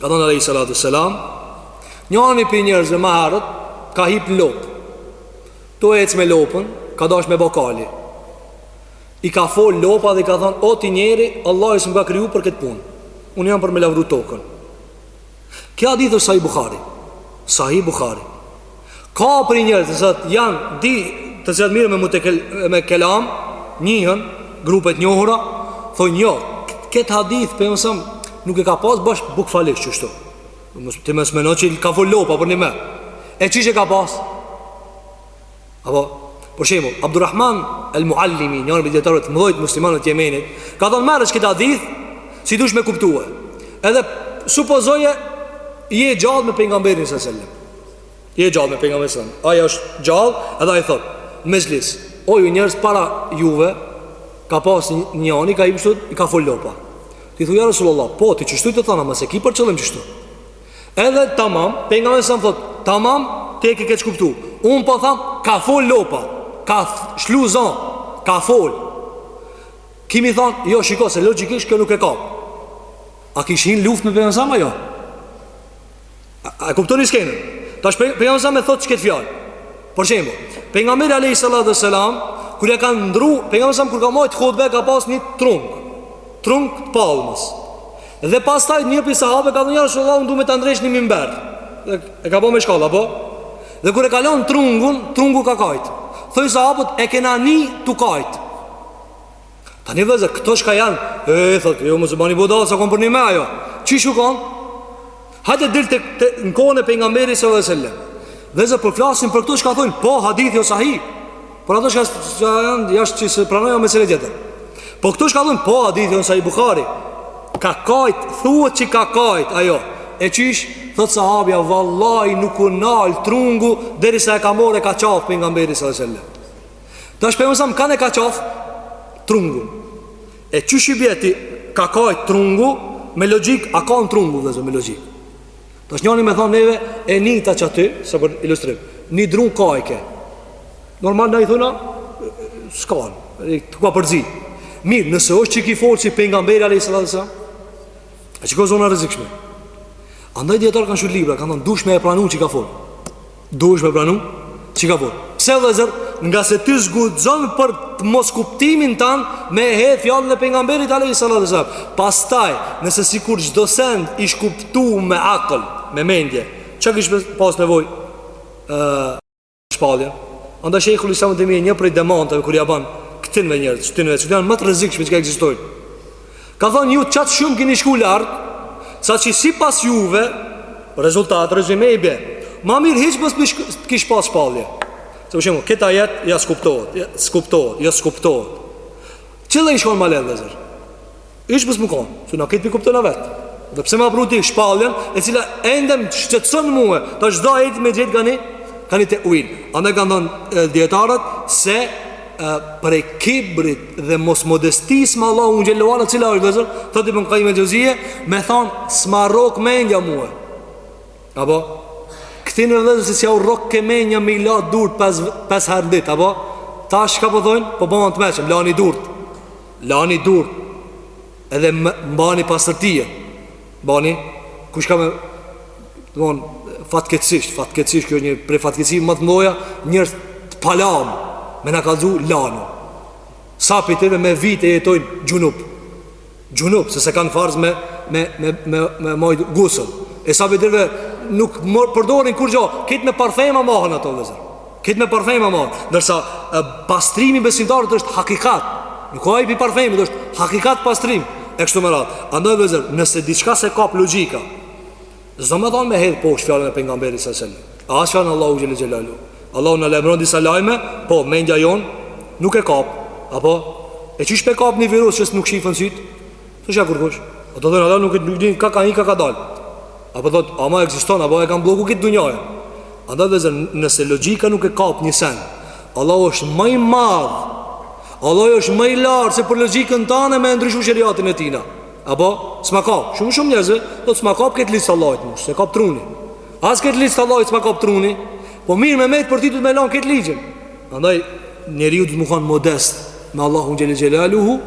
Ka thënë Alejhi Salatu Selam Njani prej njerëzve ma herët Ka hip në lopë Tu ecë me lopën Ka dash me bo kali I ka fol lopa dhe i ka thënë O ti njeri Allahi s'më ka kriju për këtë punë Unë jam për me lavru tokën Ky hadith o Sahih Buhari Sahih Buhari Ka prej njerëz që janë di të cilët mirren me mutekel me kelam, njihen grupe të njohura, thonë jo, këtë hadith pejgamberi s.a.s. nuk e ka pas bash bukvalisht qështu. Ti mos meno që ka fol lopa përnime. E qysh e ka pas? Apo, për shembull, Abdurrahman el Muallimi, njëri prej dijetarëve mëdhojt muslimanë të Jemenit, ka thonë merre këtë hadith, si dush me kuptue. Edhe supozoje, je gjallë me pejgamberin s.a.s.. Je gjallë me pejgamberin s.a.s. Ai është gjallë, edhe ai thot, mexhlis. O ju njerëz para juve ka pas njëri ka hip qështu i ka fol lopa. Ti thu ja Resulullah, po ti qështu tuj thon a, mos e ki për qëllim qështu. Edhe tamam, pejgamberi s.a.s. thot, tamam, ti e ke keq kuptu. Un po tham, ka fol lopa, ka shlu zon, ka fol. Ki me i thon, jo shiko se logjikisht kjo nuk e ka. A kish hi n'luftë me pejgamberin a jo? A, a kuptoni skenën? Tash pejgamberi s.a.s. e thotë qëkët fjalë Për shembull Pejgamberi alejhi salatu ve selam Kur e ka ndru Pejgamberi s.a.s. kur ka majtë hutbe Ka pas një trung Trung të palmës Dhe pastaj një prej sahabëve Ka thon ja Resulallah Unë du me ta ndreq një mimber dhe, E ka bo me shkalla po Dhe kur e ka lon trungun Trungu ka kajtë Thojn sahabët e kena ni tu kajtë Tani vllezër, këta shka janë E, e thot, jo mos u bani budallë S'u kon përnime ajo Qysh u kon? Hajde dil te, te në kohën e pejgamberit s.a.s. Vllezër, por po flasin për këta shka thonë Po, hadithi o sahih Por ata shka janë jashtë që s'e pranojnë mesele tjetër Po këta shka thonë Po, hadithi o Sahih Buhari Ka kajt, thua që ka kajt ajo E qysh, thot sahabja Vallaj nuk u nalë trungu Derisa e ka morr e ka qafë pejgamberi s.a.s. Tash pejgamberi s.a.s. kan e ka qaf Trungu E qysh i bje ti ka kajt trungu Me logjikë a kan trungu vllezër me logjikë Tash njani me thonë neve E nita qaty Sa për ilustrim Një dru kajke Normal na i thuna S'kan T'u ka përzi Mirë nëse është që ki folë si pejgamberi Alejhi salatu selam E qikjo zona e rrezikshme Andaj dijetarët kanë shkru libra Kanë thonë dush me e pranu që ka folë Duhesh me pranu Që ka bo Pse vllezër Ngase ti s'guxon për të moskuptimin tan Me e hedhë fjalën e pejgamberit Alejhi Salatu Selam Pastaj Nëse sikur çdo send Ish kuptu me akël Me mendje Ça kish pas nevoj uh, Shpallja Andaj Shejhul Islam Ibn Tejmije Një prej demantëve Kur ja ban Këtynve njerëz Këtynve Që janë më të rrezikshëm Çka ekzistojnë Ka thonë ju qaq shumë keni shku larg Saqë sipas juve Rezultat, rezyme i bjen Ma mirë hiç mos të kish pas shpallje Se për shembull, këtë ajet, ja s'kuptohet ja, S'kuptohet, ja s'kuptohet Qëllë ish konë ma lehtë vllezër Hiç mos me konë, që në këtë me kuptu na vetë Dhe pse ma pruti shpalljen E cila edhe m'shqetson mue Tash do ajete me gjet jani Kanë te'uil Andaj kanë thonë dijetarët Se prej kibrit dhe mos modestisë me Allahun xhel-le ue ala cila është vllezër thotë Ibn Kajim el Xhevzije me thonë s'ma rrok mendja mue apo këtyne vllezër si s'jau rrokke mendja me i la durt pes, pes her dit apo tash çka po thonë po bahen të meqëm lani durt lani durt edhe mbani pastërtinë Bani, kush ka me Don fatkeqësisht, fatkeqësisht kjo është një prej fatkeqësive më të mëdha, njerëz të palamë me na kallzu lanu. Sa prej tyre me vite jetojnë xhunup. Xhunup, se s'e kanë farz me me me me me marr gusul. E sa prej tyre nuk përdorin kurrgjë, krejt me parfema mahen ato vllezër. Krejt me parfema mahen Ndërsa pastrimi i besimtarit është hakikat Nuk o ai i parfemit është hakikat pastrim E kështu me radhë Andaj vllezër Nëse diçka s'e kap logjika S'do me thonë me hedhë poshtë fjalën e pejgamberit sallallahu alejhi ve sel-lem As fjalën e Allahut Xhel-le Xhelaluhu Allahu na lajmëron disa lajme Po mendja jonë nuk e kap Apo E qysh pe kap një virus që nuk shifet n'sytë S'e sheh kërkush A thonë hala nuk e nuk din ka ka hi ka ka dal Apo thot ama ekziston Apo e ka blloku krejt dunjanë Andaj vllezër nëse logjika nuk e kap një sen Allahu është ma i madh Allahu është ma i lartë se për logjikën tane me ndryshu sheriatin e tina Apo s'ma kap Shumë shumë njerëz Thonë s'ma kap këtë ligj t'Allahit mu S'e kap truni As këtë ligj t'Allahit s'ma kap truni Po mirë me metë për ty duhet me lanë krejt ligjin Andaj njeriu duhet me kanë modest me Allahun Xhel-le Xhelaluhu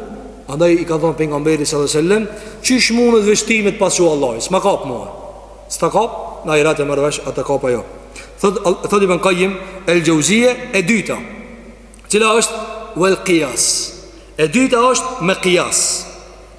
Andaj i ka thonë pejgamberi sallallahu alaihi wasallam, Qysh mundet vështimit pasha Allahi S'ma kap mua S'ta kap Në ahiret e merr vesh A ta kap a jo Thot, thot Ibn Kajim El Xhevzije E dyta Cila është Vel Kijas E dyta është me Kijas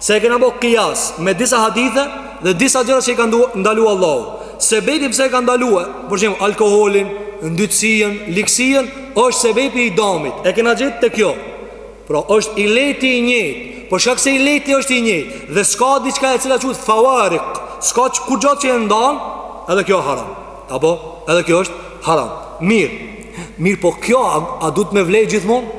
Se e kena bo kijas me disa hadithe dhe disa gjëra që i ka ndalu Allahu. Sebebi pse e ka ndalu e, për shembull, alkoholin, ndytësinë, ligësinë, është sebebi i damit. E kena gjet te kjo. Pra, është ileti i njëjtë. Për shak se ileti është i njëjtë. Dhe s'ka diçka e cila quhet fawarik. S'ka kurrgja që e ndan, edhe kjo haram. Apo, edhe kjo është haram. Mirë, mirëpo kjo, a, a duhet me vlejt gjithmonë?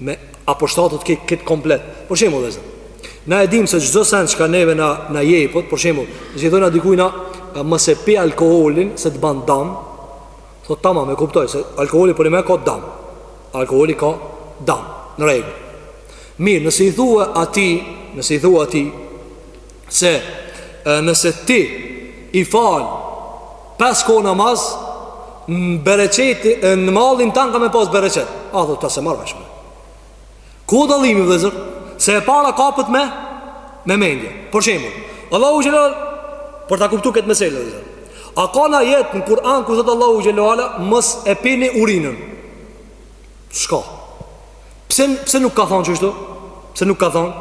me ia përshtat këtë kët komplet. Për shembull, vllezër. Na e dimë se çdo sen çka neve na na jepet, për shembull, nëse i thojna dikujna mos e pi alkoolin se të ban dam, thot tamam e kuptoj se alkooli përnime ka dam. Alkooli ka dam. Në rregull. Mirë, nëse i thua atij, nëse i thua atij se nëse ti i fal pesë kohë namaz bereqeti në mallin tan ka me pas bereqet ai thotë s'e marr vesh ma ku dallimi vllezër se e para kapet me me mendje për shembull Allahu xhelle për ta kuptu këtë mesele vllezër a ka naj ajet në Kur'an ku thotë Allahu xhelle mos e pini urinën s'ka Pse pse nuk ka thon qështu? Pse nuk ka thon?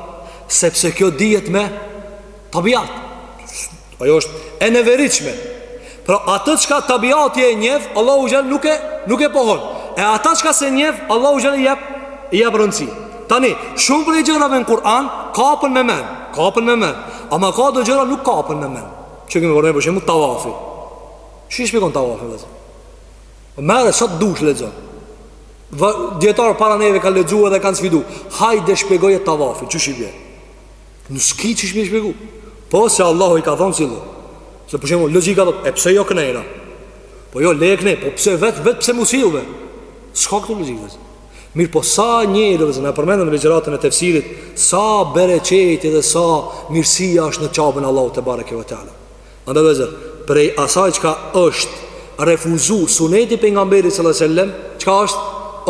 Sepse kjo dihet me tabiat. Ajo është e neveritshme. Pra atë çka tabiati e njeh, Allahu xhel nuk e nuk e pohon. E atë çka s'e njeh, Allahu xhel i jep i jep rëndësi. Tani, shumë prej gjërave në Kur'an kapen me mend, kapen me mend. Ama ka do gjëra nuk kapen me mend. Qe kemi vllezër për shembull tawafi. Si shpjegon tawafin vllezër? Merre sa të dush lexo. Dijetarë para neve kanë lexu edhe kanë sfidu Hajde shpjegoje tavafin, qysh i bje? Nuk s'ki qysh me shpjegu Po se Allahu i ka thonë sille Se për shembull, logjika thot, e pse jo kënejna? Po jo, le e kënej, po pse vetë, vetë pse m'u sjell vllezër? S'ka këtu logjikë vllezër Mirëpo sa njerëz, na e përmendëm në ligjëratën e tefsirit Sa bereqeti dhe sa mirësia është në Qaben Allahu tebareke ve teala Andaj vllezër, prej asaj çka është refuzu suneti i Pejgamberit sallallahu aleyhi sallem, çka është,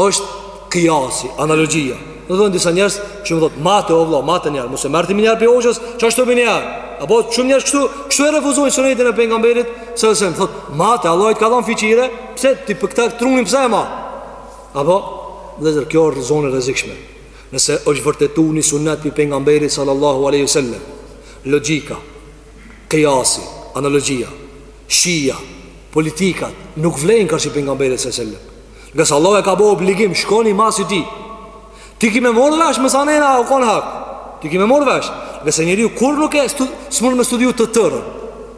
është kijasi, analogjia. Do të thotë disa njerëz që më thotë, mate o vla, mate njeri, mos e merr ti ma njeri prej hoxhës, që ashtu për njerë. Apo, shumë njerëz kështu, kështu e refuzojnë sunetin e Pejgamberit sallallahu aleyhi sallem. Thot, mate, Allahu të ka dhënë fiqir, pse ti për këta trunin pse e man? Apo, vllezër, kjo është zonë e rrezikshme. Nëse është vërtetu një sunet i Pejgamberit sallallahu aleyhi sallem, logjika, Kijasi, analogjia, shija, politikat nuk vlejnë karshi pejgamberit sallallahu alejhi wasallam. Ngase Allahu e ka bo obligim Shkoni mas tij Ti ki me marr vesh masanena u kon hak Ti ki me marr vesh Ngase njeriu kur nuk e stu, S'mun me studiu të tërë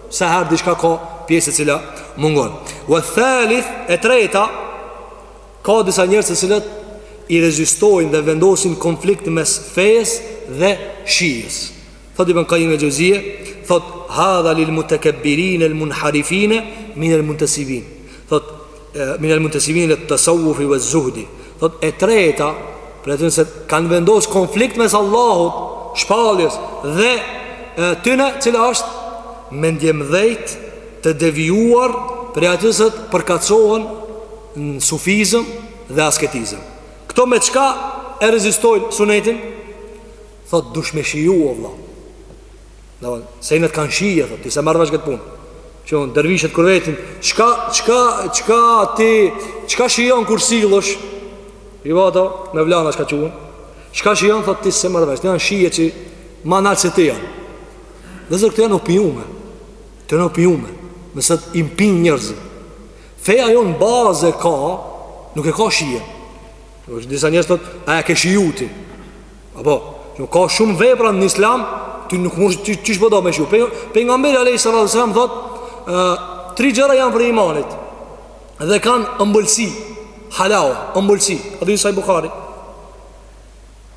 Se herë diçka ka pjesë e cila mungon Ve thalith e treta Ka disa njerëz të cilët I rezistojnë dhe vendosin konflikt mes fejes dhe shijes Thot Ibn Qayyim al-Jawzi, thot hadha lil mutakabbirin al munharifin min al muntasibin. Thot min al muntasibin lit tasawuf wal zuhd. Thot e treta, prej atyne se kanë vendos konflikt mes Allahut, shpalljes dhe tyne, cila është mendjemdhejt të devijuar prej atyne se përkatësohen në sufizëm dhe asketizëm. Këto me çka e rezistojnë sunetin? Thot dush me shiju o vlla Domthon, senet kanë shije, thot, ti s'e merr vesh këtë punë Qe unë, dervishët kur vetin Çka, çka, çka ti, çka shijon kur sillesh I vato, me vlana çka që unë Çka shijon, thot, ti s'e merr vesh Kto janë shije që ma nalë se ti janë Vllezër këto janë opiume Kto janë opiume Nëse t'i mpin njerzit Feja jonë bazë e ka Nuk e ka shije Disa njerëz thot, a e ke shiju ti Apo, ka shumë vepra në islam Ti nuk mund të qishë përdo po me shiju Pejgamberi alejhi salatu ve selam thot Tri gjëra janë prej imanit Dhe kanë ëmbëlsi Halawa, ëmbëlsi hadithi sahih Bukhari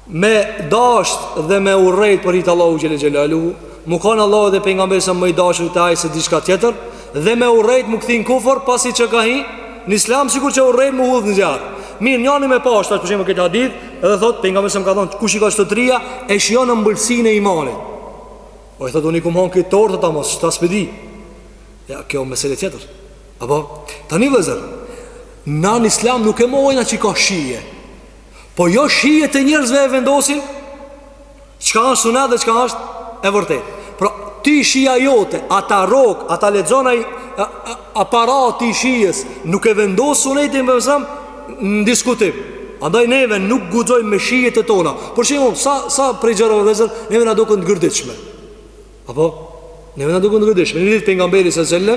Me dasht dhe me urrejt për hir t'Allahut xhele xhelaluhu Me kon Allahu dhe pejgamberi sa më i dashur te ai se diçka tjetër dhe me urrejt m'u kthy n'kufër pasi që ka hi në islam sikur që urrejt m'u hudh në zjarr. Mirë, njani e pa tash për shembull këtë hadith, edhe thot pejgamberi s.a.s. ka thon kush i ka qeto tria e shijon ëmbëlsinë e imanit. Ai thot unë e kum hongër këtë tortë ta mos ta spedi. Ja kjo mesela tjetër. Apo tani vllezër, na n'islam nuk e mohojmë atë që ka shije. Po jo shijet e njerëzve e vendosin Çka është sunet dhe çka është e vërtet Pra ti shija jote A ta rrok, a ta lexon ai Aparat i shijes Nuk e vendos sunetin për mos me hy Në diskutim Andaj neve nuk guxojmë me shijet e tona Për shembull, sa, sa prej gjërave vllezër Neve na duken të gërditshme Apo, neve na duken të gërditshme, një ditë pejgamberi s.a.s.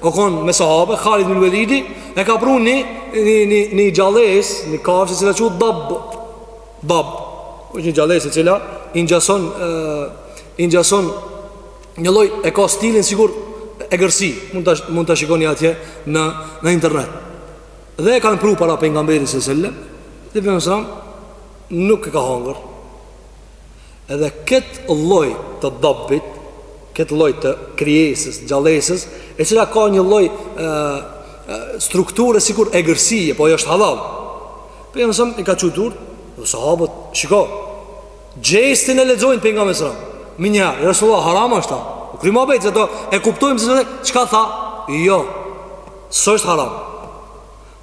o kon me sahabe, Khalid ibn Velidi, e ka pru një, një, një, një gjallesë, një kafshë e cila quhet dab, dab, është një gjallesë e cila, i ngjason, i ngjason, një lloj e ka stilin sikur egërsi, mund të, mund ta shikoni atje në, në internet. Dhe e kanë pru para pejgamberit s.a.s., dhe pejgamberi nuk e ka hangër, Edhe këtë lloj të dhabbit, këtë lloj të krijesës, gjallesës, e cila ka një lloj strukture sikur egërsie, po ajo është halal. Pejgamberi s.a.s. i ka çu durt, dhe sahabët, shiko, gjestin e lexojnë pejgamberit s.a.s. Menjëherë, Resulullah haram është a. U kry ma vetë, se e kuptojmë se çka tha? Jo. S'është haram.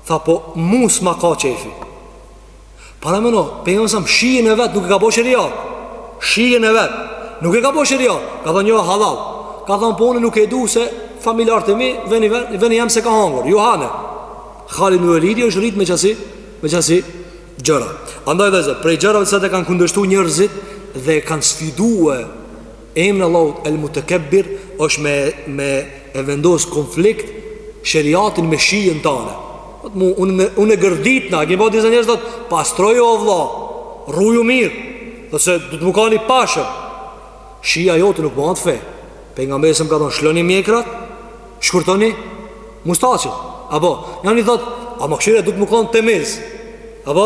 Tha po, mu s'ma ka qejfi. Parameno, Pejgamberi alejhi selam shijen e vet nuk e ka bo sheriat Shijen e vet nuk e ka bo sheriat Ka thonë jo hallall Ka thonë po unë nuk e du se familjarët e mi Veni, veni jem s'e ka hangër Ju hane Halid ibn Velidi është rritë me qasi Me qasi gjëra Andaj vëllezër Prej gjërave cilat e kanë kundërshtu njerëzit Dhe e kanë sfidue Emrin e Allahut El Mutekebbir është me me e vendos n'konflikt sheriatin me shijen tane. Po të mu unë unë e gërditna, ke bëu disa njerëz thot, pastroje o vëlla, rruju mirë. Se duhet mu kanë i pashëm. Shija jote nuk bëhet fe. Pejgamberi alejhi selam ka thon shloni mjekrat, shkurtoni mustaqet. Apo, njani thot, ama kqyre duhet mu kanë temiz. Apo,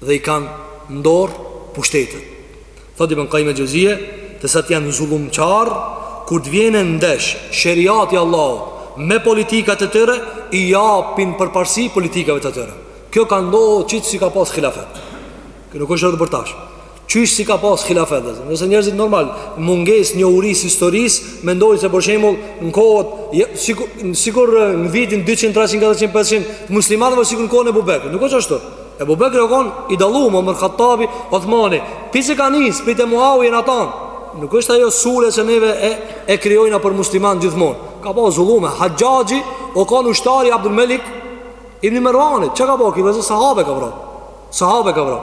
dhe i kanë ndorë pushtetin. Thotë Ibn Kajim el-Xheuzije, të cilët janë zullumqarë kur të vjen ndesh sheriati i Allahut me politikat e tyre, i japin përparësi politikave të tyre. Kjo ka ndodhur qysh si ka pas hilafet. Kjo nuk është për tash. Qysh si ka pas hilafet. Nëse njerëzit normal n'mungesë t'njohurisë s'historisë, mendojnë se për shembull në kohët sikur në vitin 200, 300, 400, 500 muslimanëve sikur në kohën e Ebu Bekrit. Nuk o qashtu. Ebu Bekri o kon i dallum, Omer Hattabi, Uthmani, pi si ka nis prej te Muaviu n'atan. Nuk është ajo sure që neve e e krijojna për musliman gjithmonë. Ka pas zullume, Haxhaxhi o kon ushtar i Abdul Melik ibn Mervanit. Çka ka ba ky vëllezër, sahabe ka vra. Sahabe ka vra.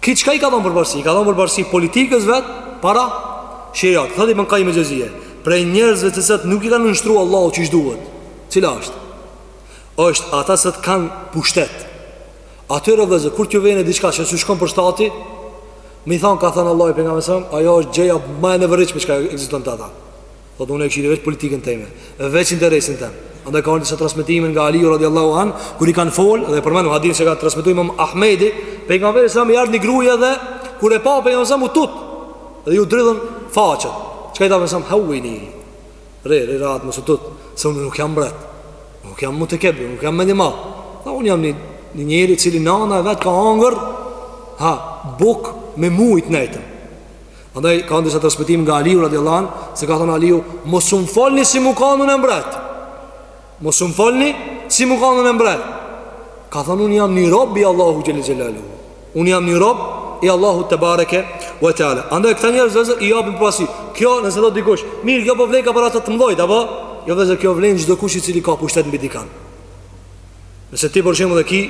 Ky çka i ka dhënë përparësi? I ka dhënë përparësi politikës vet para sheriatit. Thotë Ibn Kajim el-Xheuzije, prej njerëzve të cilët nuk i kanë nënshtru Allahut qysh duhet. Cila është? është ata të cilët kanë pushtet. Atyre vëllezër, kur t'ju vjen diçka që s'u shkon për shtati, me i thonë, ka thonë Allahu e Pejgamberi alejhi selam, ajo është gjëja ma e neveritshme çka ekziston te ata. Thot, unë e kqyri veç politikën teme, veç interesin tem. Andaj ka në disa transmetime nga Aliu radiallahu anhu, kur i kanë folë, dhe përmend hadithin që ka transmetu imam Ahmedi, Pejgamberit alejhi selam i ardh një gruje dhe, kur e pa Pejgamberin alejhi selam u tutë, dhe ju dridhën faqet. Çka i tha alejhi selam, heuini, Rri, rri rahat mos u tut, se unë nuk jam mbret. Unë nuk jam mutekebbir, unë nuk jam mendjemadh. Tha, unë jam një, një njeri cili nana e vet ka hangër, ha, bukë me mujt nejtë. Andaj, ka në disa transmetime nga Aliu, radiallahu anhu, se ka thënë Aliu, mos um folni si mu kanë unë mbret. Mos më folni, si mu kanë unë mbret. Ka thënë unë jam një rob i Allahut xhel-le xhelaluhu. Unë jam një rob i Allahut tebareke ve teala. Andaj këta njerëz vëllezër i japin përparësi. Kjo nëse thot dikush, mirë, kjo po vlejka për ata të mdhajt, apo? Jo vëllezër kjo vlen çdokush i cili ka pushtet mbi dikan. Nëse ti për shembull e ki,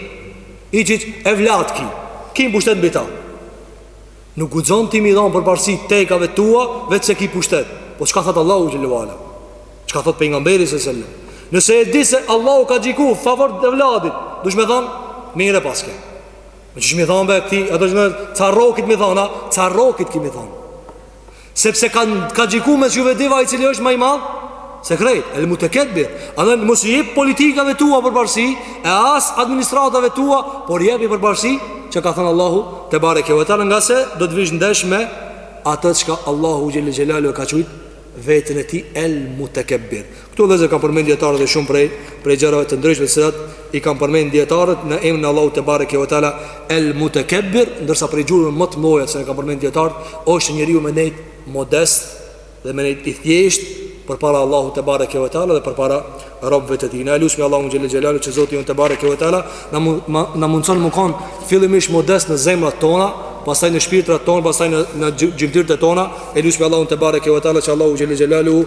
i ki evlatë ki. Ki pushtet mbi ta. Nuk guxon ti mi dhon përparësi tekave tua veç se ki pushtet. Po çka thot Allahu xhele ve ala? Çka thot pejgamberi sallallahu alejhi ve sellem? Nëse e di se Allahu ka gjiku favor të evladit, dush me thon, mirë paske. Më qysh mi thon be ti, edhe carrokit mi thon, a carrokit ki mi thon. Sepse ka ka gjiku mes juve dyve ai i cili është më i madh se krejt, el mutekebir. A dhe mos i jep politikave tua përparësi e as administratave tua, por jepi përparësi çka ka thanë Allahu tebareke ve teala ngase do të vish ndesh me atë çka Allahu xhele xhelaluhu e ka qujt veten e tij el mutekebir. Këto vëllezër kanë përmend dietarët dhe shumë prej prej gjërave të ndryshme të cilat i kanë përmend dietarët në emrin e Allahut tebareke ve teala el mutekebir, ndërsa prej gjurmëve më të mëdha që e kanë përmend dietarët është njeriu me nejt modest dhe me nejt i thjesht përpara Allahut tebareke ve teala dhe përpara robëve të tij. Ne lutemi Allahun xhele xhelaluhu që Zoti jonë tebareke ve teala na na mundson me kon fillimisht modest në zemrat tona, pastaj në shpirtrat tona, pastaj në në gjymtyrët tona, e lutemi Allahun tebareke ve teala që Allahu xhele xhelaluhu